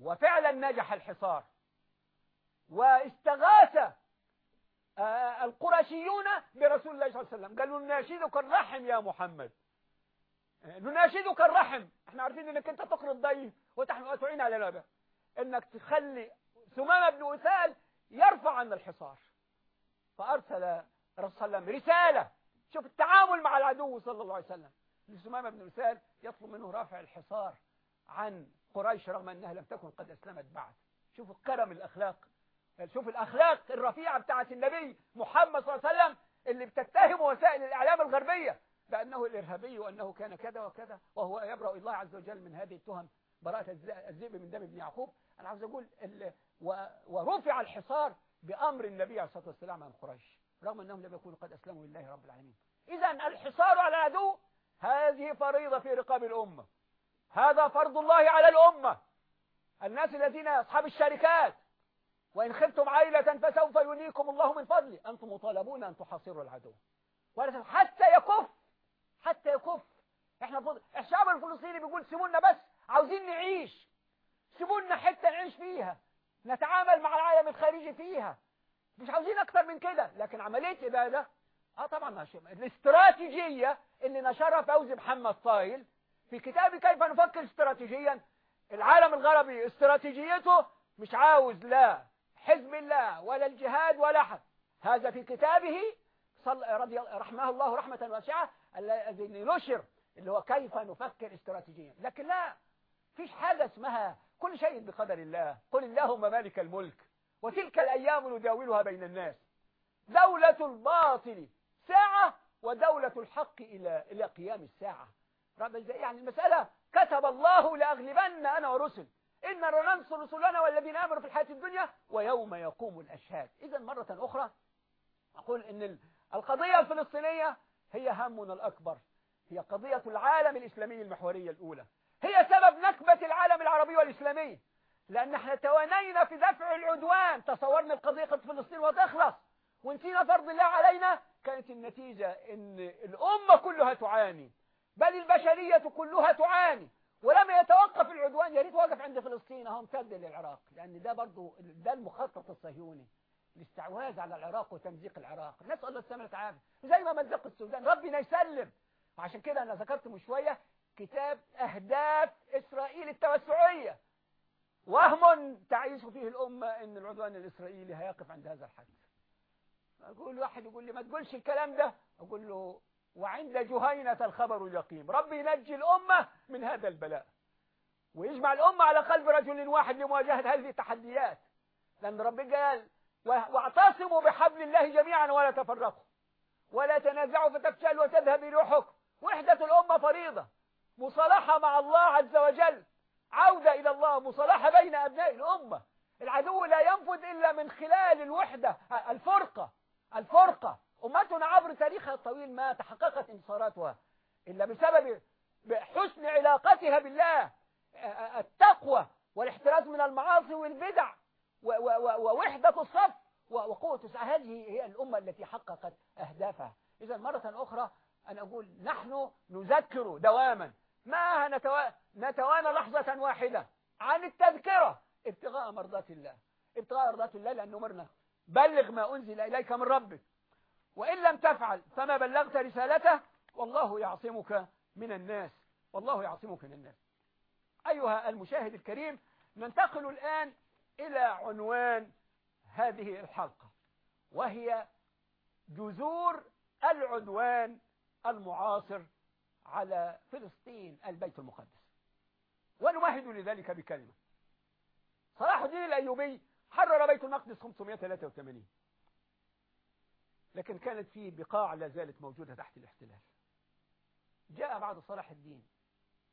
وفعلا نجح الحصار. واستغاث القرشيون برسول الله صلى الله عليه وسلم. قالوا نناشدك الرحم يا محمد. نناشدك الرحم. إحنا عارفين إنك أنت تقرض ضيف وتعين على نبأ إنك تخلي ثمامة بن أثال يرفع عن الحصار. فأرسل صلى الله رسالة. شوف التعامل مع العدو صلى الله عليه وسلم. لثمامة بن أثال يطلب منه رافع الحصار عن قريش رغم أنها لم تكن قد أسلمت بعد. شوفوا الكرم الأخلاق شوف الأخلاق الرفيعة بتاعت النبي محمد صلى الله عليه وسلم اللي بتتهم وسائل الإعلام الغربية بأنه الإرهابي وأنه كان كذا وكذا وهو يبرأ الله عز وجل من هذه التهم. براءة الذئب من دم ابن يعقوب. أنا عاوز أقول ورفع الحصار بأمر النبي عليه الصلاة والسلام عن قريش رغم أنهم لم يكونوا قد أسلموا لله رب العالمين. إذا الحصار على العدو هذه فريضة في رقاب الأمة. هذا فرض الله على الأمة. الناس الذين أصحاب الشركات وإن خفتم عائلة فسوف ينيكم الله من فضله. أنتم مطالبون أن تحاصروا العدو. حتى يكف حتى يكف. إحنا الشعب الفلسطيني بيقول سيبونا بس عاوزين نعيش. سيبونا حتة نعيش فيها. نتعامل مع العالم الخارجي فيها. مش عاوزين أكتر من كده. لكن عملية إبادة آه طبعا ماشي. الاستراتيجية اللي نشرها فوزي محمد صايل في كتابه كيف نفكر استراتيجيا. العالم الغربي استراتيجيته مش عاوز لا حزب الله ولا الجهاد ولا أحد هذا في كتابه. رضي رحمه الله رحمة واسعة الذي نشر اللي هو كيف نفكر استراتيجيا. لكن لا فيش حاجة اسمها كل شيء بقدر الله. قل اللهم مالك الملك وتلك الأيام نداولها بين الناس. دولة الباطل ساعة ودولة الحق إلى إلى قيام الساعة. يعني المسألة كتب الله لأغلبن أنا ورسل. إن ننصر رسلنا والذين آمنوا في الحياة الدنيا ويوم يقوم الأشهاد. إذا مرة أخرى أقول إن القضية الفلسطينية هي همنا الأكبر. هي قضية العالم الإسلامي المحورية الأولى. هي سبب نكبة العالم العربي والإسلامي. لأن إحنا توانينا في دفع العدوان. تصورنا القضية قد فلسطين وتخلص. ونسينا فرض الله علينا. كانت النتيجة إن الأمة كلها تعاني. بل البشرية كلها تعاني. ولم يتوقف العدوان يا ريت وقف عند فلسطين اهو امتد للعراق لأن ده برضو ده المخطط الصهيوني الاستعواذ على العراق وتمزيق العراق. نسأل الله السلامة والعافية زي ما مزق السودان. ربنا يسلم. عشان كده أنا ذكرت من شوية كتاب أهداف إسرائيل التوسعية. وهم تعيش فيه الأمة أن العدوان الإسرائيلي هيقف عند هذا الحد. أقول واحد يقول لي ما تقولش الكلام ده أقول له وعند جهينة الخبر اليقين. ربي ينجي الأمة من هذا البلاء. ويجمع الأمة على قلب رجل واحد لمواجهة هذه التحديات. لأن ربي قال واعتصموا بحبل الله جميعا ولا تفرقوا. ولا تنازعوا فتفشل وتذهب روحكم وحدة الأمة فريضة. مصالحة مع الله عز وجل. عودة إلى الله. مصالحة بين أبناء الأمة. العدو لا ينفذ إلا من خلال الوحدة. الفرقة. الفرقة. أمتنا عبر تاريخها الطويل ما تحققت انتصاراتها إلا بسبب حسن علاقتها بالله التقوى والاحتراز من المعاصي والبدع ووحدة الصف وقوة هذه هي الأمة التي حققت أهدافها. إذا مرة أخرى أنا أقول نحن نذكر دواما. ما نتوانى لحظة واحدة عن التذكرة؟ ابتغاء مرضات الله. ابتغاء مرضات الله لأنه مرنا. بلغ ما أنزل إليك من ربك. وإن لم تفعل فما بلغت رسالته والله يعصمك من الناس والله يعصمك من الناس. أيها المشاهد الكريم ننتقل الآن إلى عنوان هذه الحلقة وهي جذور العدوان المعاصر على فلسطين البيت المقدس. ونمهد لذلك بكلمة. صلاح الدين الأيوبي حرر بيت المقدس 583 لكن كانت فيه بقاع لا زالت موجودة تحت الاحتلال. جاء بعد صلاح الدين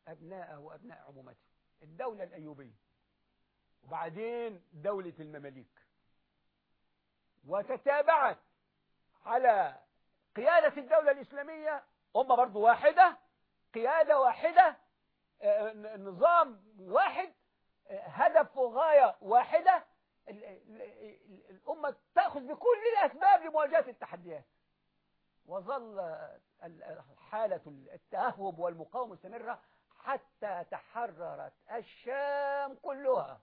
أبناءه وأبناء عمومته الدولة الأيوبية وبعدين دولة المماليك وتتابعت على قيادة الدولة الإسلامية أمة برضو واحدة قيادة واحدة نظام واحد هدف وغاية واحدة الأمة تأخذ بكل الأسباب لمواجهة التحديات. وظل حالة التأهب والمقاومة مستمرة حتى تحررت الشام كلها.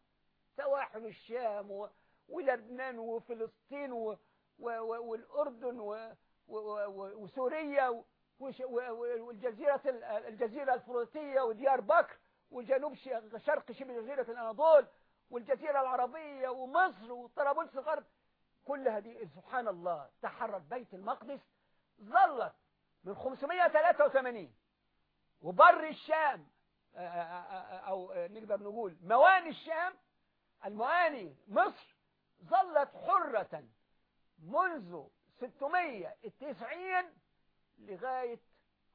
سواحل الشام ولبنان وفلسطين والأردن وسوريا والجزيرة الجزيرة الفروسية وديار بكر وجنوب شرق شبه جزيرة الأناضول. والجزيرة العربية ومصر وطرابلس الغرب كل هذه سبحان الله تحرر بيت المقدس ظلت من 583 وبر الشام أو نقدر نقول مواني الشام المواني مصر ظلت حرة منذ 690 لغاية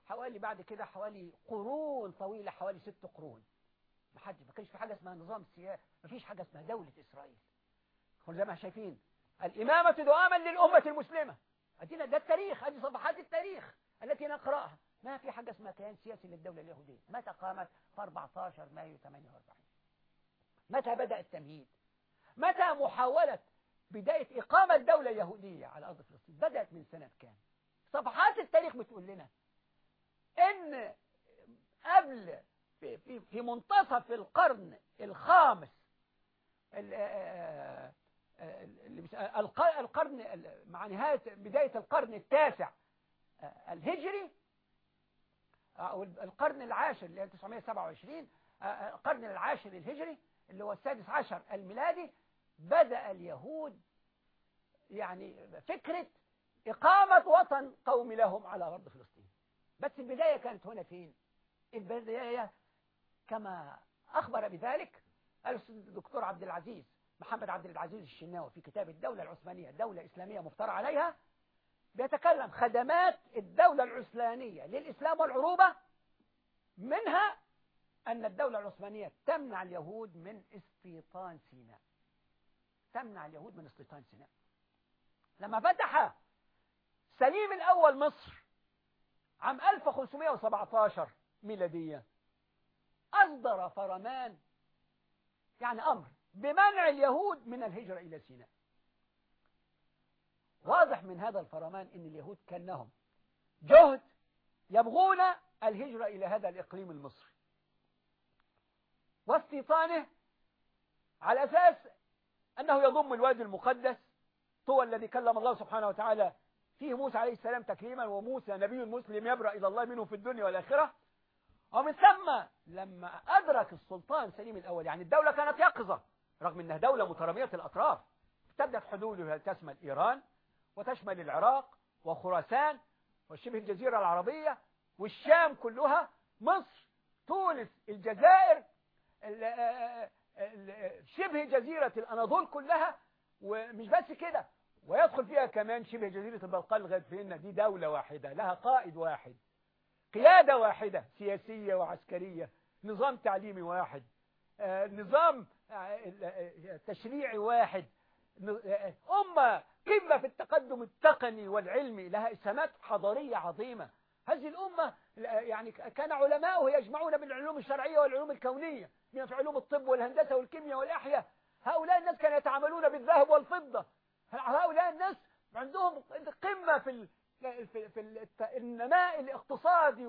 حوالي بعد كده حوالي قرون طويلة حوالي ست قرون. ما حد ما كانش في حاجة اسمها نظام سياسي ما فيش حاجة اسمها دولة إسرائيل. زي ما شايفين الإمامة دواما للأمة المسلمة. أدينا ده التاريخ هذه صفحات التاريخ التي نقرأها. ما في حاجة اسمها كيان سياسي للدولة اليهودية. متى قامت؟ في 14 مايو 48 متى بدأ التمهيد؟ متى محاولة بداية إقامة دولة يهودية على أرض فلسطين؟ بدأت من سنة كام؟ صفحات التاريخ بتقول لنا إن قبل في, في, في منتصف القرن الخامس. القرن مع نهاية بداية القرن التاسع الهجري. أو القرن العاشر اللي هي 927 القرن العاشر الهجري اللي هو السادس عشر الميلادي بدأ اليهود يعني فكرة إقامة وطن قومي لهم على أرض فلسطين. بس البداية كانت هنا فين؟ البداية كما أخبر بذلك الدكتور عبد العزيز محمد عبد العزيز الشناوي في كتاب الدولة العثمانية دولة إسلامية مفترى عليها بيتكلم خدمات الدولة العثمانية للإسلام والعروبة منها أن الدولة العثمانية تمنع اليهود من استيطان سيناء. تمنع اليهود من استيطان سيناء. لما فتح سليم الأول مصر عام 1517 ميلادية أصدر فرمان يعني أمر بمنع اليهود من الهجرة إلى سيناء. واضح من هذا الفرمان أن اليهود كان لهم جهد يبغون الهجرة إلى هذا الإقليم المصري. واستيطانه على أساس أنه يضم الوادي المقدس طوى الذي كلم الله سبحانه وتعالى فيه موسى عليه السلام تكريما وموسى نبي مسلم يبرأ إلى الله منه في الدنيا والآخرة. ومن ثم لما أدرك السلطان سليم الأول يعني الدولة كانت يقظة رغم أنها دولة مترامية الأطراف. ابتدت حدودها تشمل إيران وتشمل العراق وخراسان وشبه الجزيرة العربية والشام كلها مصر تونس الجزائر شبه جزيرة الأناضول كلها. ومش بس كده ويدخل فيها كمان شبه جزيرة البلقاء لغاية فين؟ دي دولة واحدة لها قائد واحد. قيادة واحدة سياسية وعسكرية نظام تعليمي واحد نظام تشريعي واحد أمة قمة في التقدم التقني والعلمي لها إسهامات حضارية عظيمة. هذه الأمة يعني كان علماؤه يجمعون بين العلوم الشرعية والعلوم الكونية من في علوم الطب والهندسة والكيمياء والأحياء. هؤلاء الناس كانوا يتعاملون بالذهب والفضة. هؤلاء الناس عندهم قمة في في النماء الاقتصادي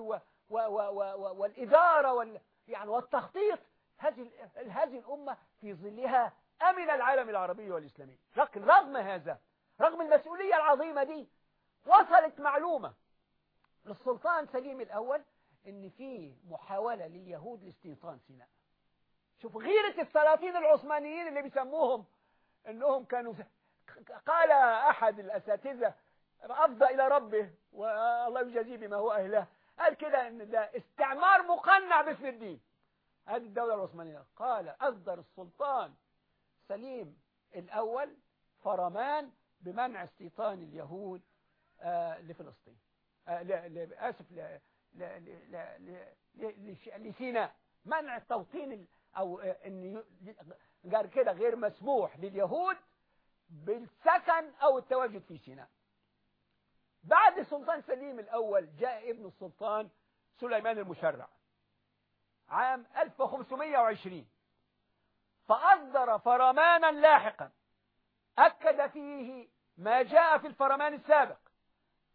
والإدارة وال يعني والتخطيط هذه هذه الأمة في ظلها أمن العالم العربي والإسلامي. لكن رغم هذا رغم المسؤولية العظيمة دي وصلت معلومة للسلطان سليم الأول إن في محاولة لليهود لاستيطان سيناء. شوف غيرة السلاطين العثمانيين اللي بيسموهم إنهم كانوا قال أحد الأساتذة أفضى إلى ربه والله يجازيه بما هو أهله. قال كده إن ده استعمار مقنع باسم الدين. هذه الدولة العثمانية. قال أصدر السلطان سليم الأول فرمان بمنع استيطان اليهود آه لفلسطين. آه آسف لسيناء. منع التوطين أو إن قال كده غير مسموح لليهود بالسكن أو التواجد في سيناء. بعد السلطان سليم الأول جاء ابن السلطان سليمان المشرع عام 1520 فأصدر فرمانا لاحقا. أكد فيه ما جاء في الفرمان السابق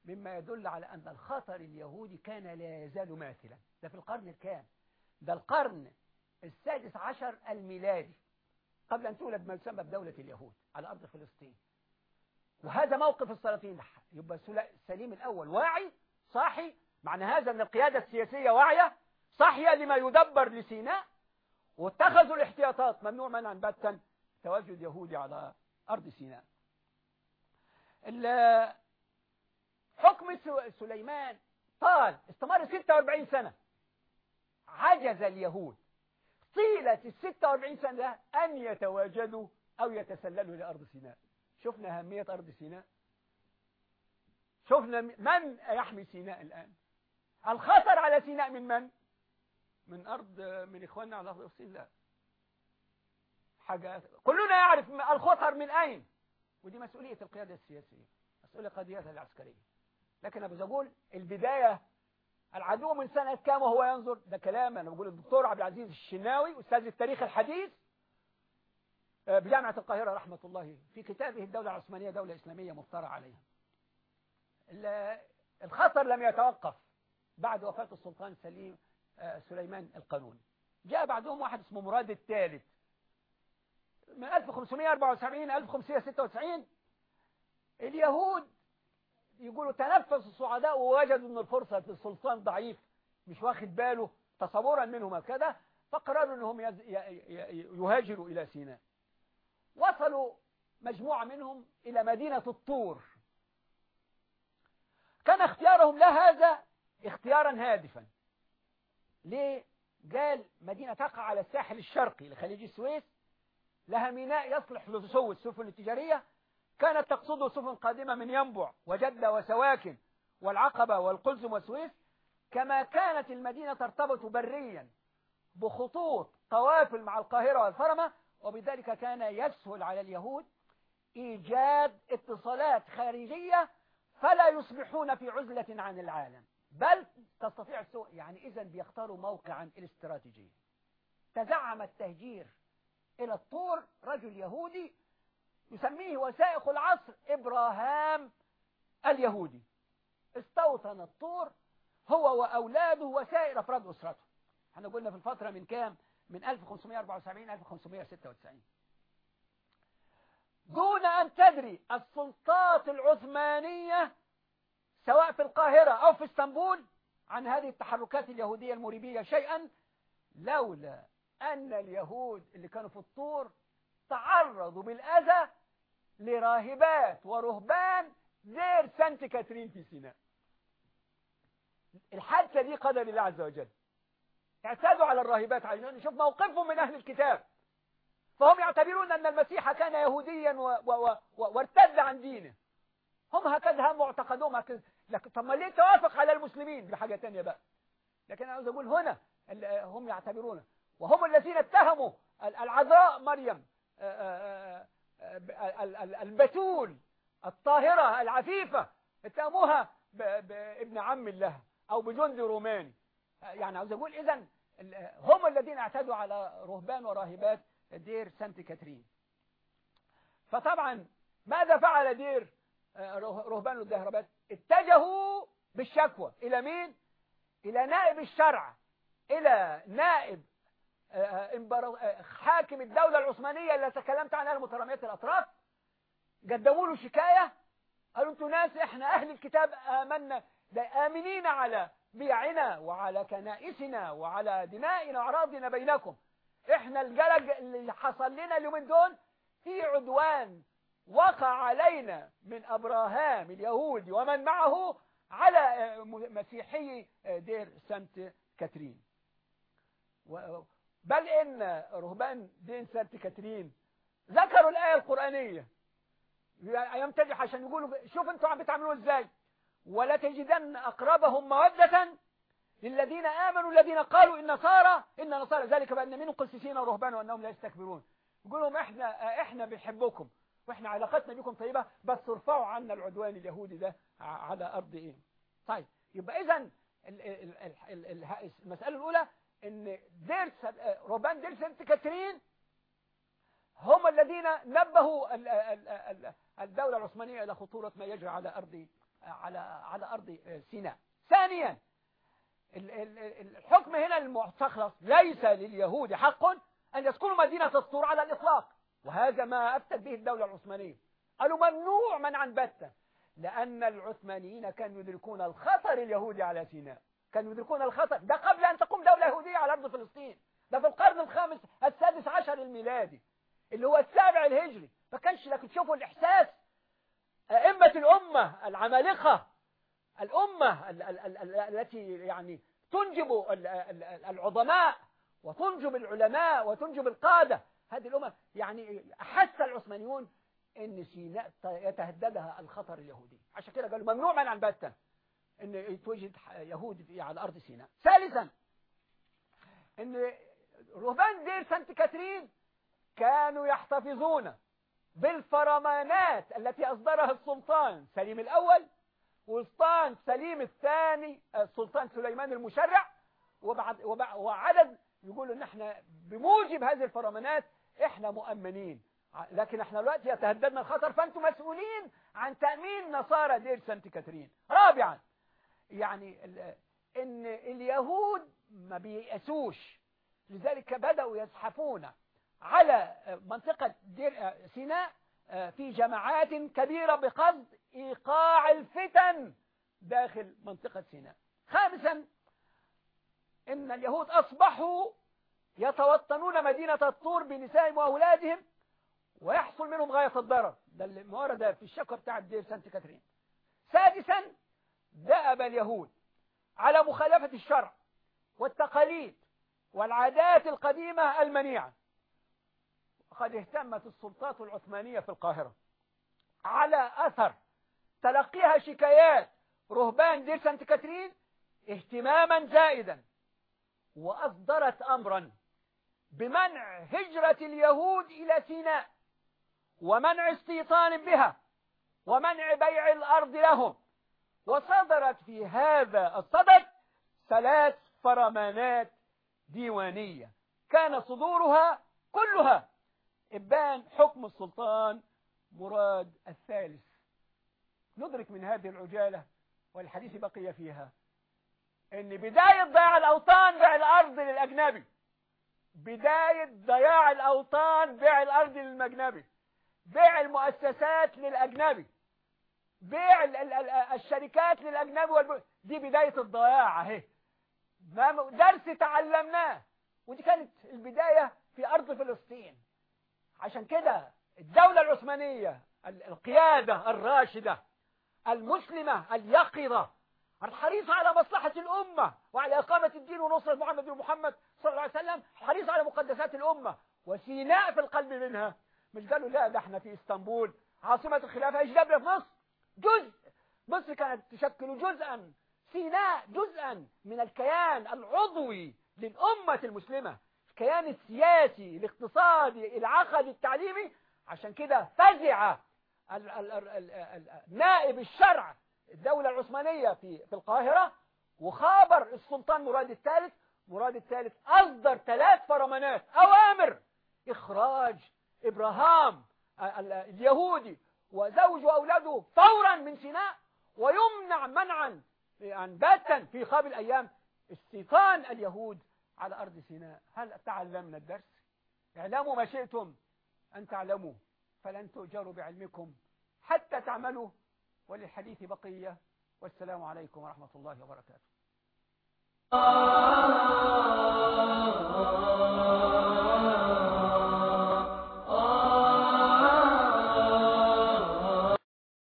مما يدل على أن الخطر اليهودي كان لا يزال ماثلا. ده في القرن الكام؟ ده القرن السادس عشر الميلادي قبل أن تولد ما يسمى بدولة اليهود على أرض فلسطين. وهذا موقف السلاطين يبقى سليم الأول. واعي صاحي. معنى هذا أن القيادة السياسية واعية صاحية لما يدبر لسيناء. واتخذوا الاحتياطات ممنوع منعا باتا. تواجد يهودي على أرض سيناء. حكم سليمان طال استمر 46 سنة. عجز اليهود. طيلة ال 46 سنة أن يتواجدوا أو يتسللوا لأرض سيناء. شفنا أهمية أرض سيناء. شفنا من يحمي سيناء الآن؟ الخطر على سيناء من من؟ من أرض من إخواننا على أرض فلسطين؟ لا. حاجة كلنا يعرف الخطر من أين؟ ودي مسؤولية القيادة السياسية مسؤولية قضيتها العسكرية. لكن أنا بقول البداية العدو من سنة كام وهو ينظر؟ ده كلام أنا بقول الدكتور عبد العزيز الشناوي أستاذ التاريخ الحديث. بجامعة القاهرة رحمة الله في كتابه الدولة العثمانية دولة إسلامية مفترى عليها. الخطر لم يتوقف بعد وفاة السلطان سليم سليمان القانوني. جاء بعدهم واحد اسمه مراد الثالث. من 1574 1596 اليهود يقولوا تنفس السعداء ووجدوا إن الفرصة السلطان ضعيف مش واخد باله تصورا منهم كذا فقرروا إنهم يهاجروا إلى سيناء. وصلوا مجموعة منهم إلى مدينة الطور. كان اختيارهم لهذا اختيارا هادفا. ليه؟ قال مدينة تقع على الساحل الشرقي لخليج السويس لها ميناء يصلح لسوء السفن التجارية كانت تقصده سفن قادمة من ينبع وجدة وسواكن والعقبة والقلزم والسويس كما كانت المدينة ترتبط بريا بخطوط قوافل مع القاهرة والفرمة وبذلك كان يسهل على اليهود إيجاد اتصالات خارجية فلا يصبحون في عزلة عن العالم بل تستطيع السوء يعني إذا بيختاروا موقعا الاستراتيجي تزعم التهجير إلى الطور رجل يهودي يسميه وثائق العصر إبراهام اليهودي. استوطن الطور هو وأولاده وسائر أفراد أسرته. إحنا قلنا في الفترة من كام؟ من 1574 1596 دون أن تدري السلطات العثمانية سواء في القاهرة أو في إسطنبول عن هذه التحركات اليهودية المريبية شيئا لولا أن اليهود اللي كانوا في الطور تعرضوا بالأذى لراهبات ورهبان دير سانت كاترين في سيناء. الحادثة دي قدر الله عز وجل. اعتادوا على الراهبات عايزين نشوف موقفهم من أهل الكتاب. فهم يعتبرون أن المسيح كان يهوديا وارتد عن دينه. هم هكذا هم معتقدهم هكذا لكن طب ما ليه توافق على المسلمين؟ دي حاجة تانية بقى. لكن أنا عاوز أقول هنا هم يعتبرون. وهم الذين اتهموا العذراء مريم البتول الطاهرة العفيفة اتهموها بابن عم الله أو بجندي روماني. يعني عاوز أقول إذا هم الذين اعتدوا على رهبان وراهبات دير سانت كاترين. فطبعا ماذا فعل دير رهبان والدهربات اتجهوا بالشكوى. إلى مين؟ إلى نائب الشرع. إلى نائب حاكم الدولة العثمانية اللي تكلمت عنها المترامية الأطراف. قدموا له شكاية. قالوا أنتوا ناس إحنا أهل الكتاب آمنا آمنين على بيعنا وعلى كنائسنا وعلى دمائنا وأعراضنا بينكم. إحنا الجلج اللي حصل لنا اليومين دول في عدوان وقع علينا من أبراهام اليهودي ومن معه على مسيحي دير سانت كاترين. بل إن رهبان دين سانت كاترين ذكروا الآية القرآنية. يمتدح عشان يقولوا شوف أنتوا عم بتعملوا إزاي. ولا تجدن أقربهم مودة للذين آمنوا الذين قالوا إن نصارى إن نصارى ذلك بأن منهم قسيسين ورهبان وأنهم لا يستكبرون. يقول لهم إحنا إحنا بنحبكم وإحنا علاقتنا بكم طيبة بس ارفعوا عنا العدوان اليهودي ده على أرض إيه؟ طيب يبقى إذا المسألة الأولى إن ديرس رهبان دير سانت كاترين هم الذين نبهوا الدولة العثمانية إلى خطورة ما يجري على أرض على على أرض سيناء. ثانيا الحكم هنا المستخلص ليس لليهود حق أن يسكنوا مدينة الطور على الإطلاق. وهذا ما أفتت به الدولة العثمانية. قالوا ممنوع منعا باتا لأن العثمانيين كانوا يدركون الخطر اليهودي على سيناء. كانوا يدركون الخطر ده قبل أن تقوم دولة يهودية على أرض فلسطين. ده في القرن الخامس السادس عشر الميلادي اللي هو السابع الهجري. ما كانش لكن تشوفوا الإحساس أئمة الأمة العمالقة الأمة التي يعني تنجب العظماء وتنجب العلماء وتنجب القادة. هذه الأمة يعني أحس العثمانيون أن سيناء يتهددها الخطر اليهودي. عشان كده قالوا ممنوع منعا باتا أن يتوجد يهود على أرض سيناء. ثالثا أن رهبان دير سانت كاترين كانوا يحتفظون بالفرمانات التي أصدرها السلطان سليم الأول والسلطان سليم الثاني السلطان سليمان المشرع وبعد وعدد يقولوا إن إحنا بموجب هذه الفرمانات إحنا مؤمنين. لكن إحنا دلوقتي يتهددنا الخطر فأنتم مسؤولين عن تأمين نصارى دير سانت كاترين. رابعا يعني إن اليهود ما بيأسوش لذلك بدأوا يزحفون على منطقة دير سيناء في جماعات كبيرة بقصد إيقاع الفتن داخل منطقة سيناء. خامسا إن اليهود أصبحوا يتوطنون مدينة الطور بنسائهم وأولادهم ويحصل منهم غاية الضرر. ده اللي ورد في الشكوى بتاع دير سانت كاترين. سادسا دأب اليهود على مخالفة الشرع والتقاليد والعادات القديمة المنيعة. قد اهتمت السلطات العثمانية في القاهرة على أثر تلقيها شكايات رهبان دير سانت كاترين اهتماما زائدا وأصدرت أمرا بمنع هجرة اليهود إلى سيناء ومنع استيطان بها ومنع بيع الأرض لهم وصدرت في هذا الصدد ثلاث فرمانات ديوانية كان صدورها كلها إبان حكم السلطان مراد الثالث. ندرك من هذه العجالة والحديث بقي فيها إن بداية ضياع الأوطان بيع الأرض للأجنبي. بداية ضياع الأوطان بيع الأرض للمجنبي. بيع المؤسسات للأجنبي. بيع الشركات للأجنبي والب... دي بداية الضياع أهي. درس تعلمناه. ودي كانت البداية في أرض فلسطين. عشان كده الدولة العثمانية القيادة الراشدة المسلمة اليقظة الحريص على مصلحة الأمة وعلى إقامة الدين ونصرة محمد بن محمد صلى الله عليه وسلم الحريص على مقدسات الأمة وسيناء في القلب منها. مش قالوا لا ده إحنا في إسطنبول عاصمة الخلافة إيش جابنا في مصر؟ جزء. مصر كانت تشكل جزءا سيناء جزءا من الكيان العضوي للأمة المسلمة. الكيان السياسي الاقتصادي العقدي التعليمي عشان كده فزع نائب الشرع الدولة العثمانية في في القاهرة وخابر السلطان مراد الثالث. مراد الثالث أصدر ثلاث فرمانات أوامر إخراج إبراهام اليهودي وزوج وأولاده فورا من سيناء ويمنع منعا يعني باتا في خاب الأيام استيطان اليهود على أرض سيناء. هل تعلمنا الدرس؟ اعلموا ما شئتم أن تعلموا فلن تؤجروا بعلمكم حتى تعملوا وللحديث بقية. والسلام عليكم ورحمة الله وبركاته.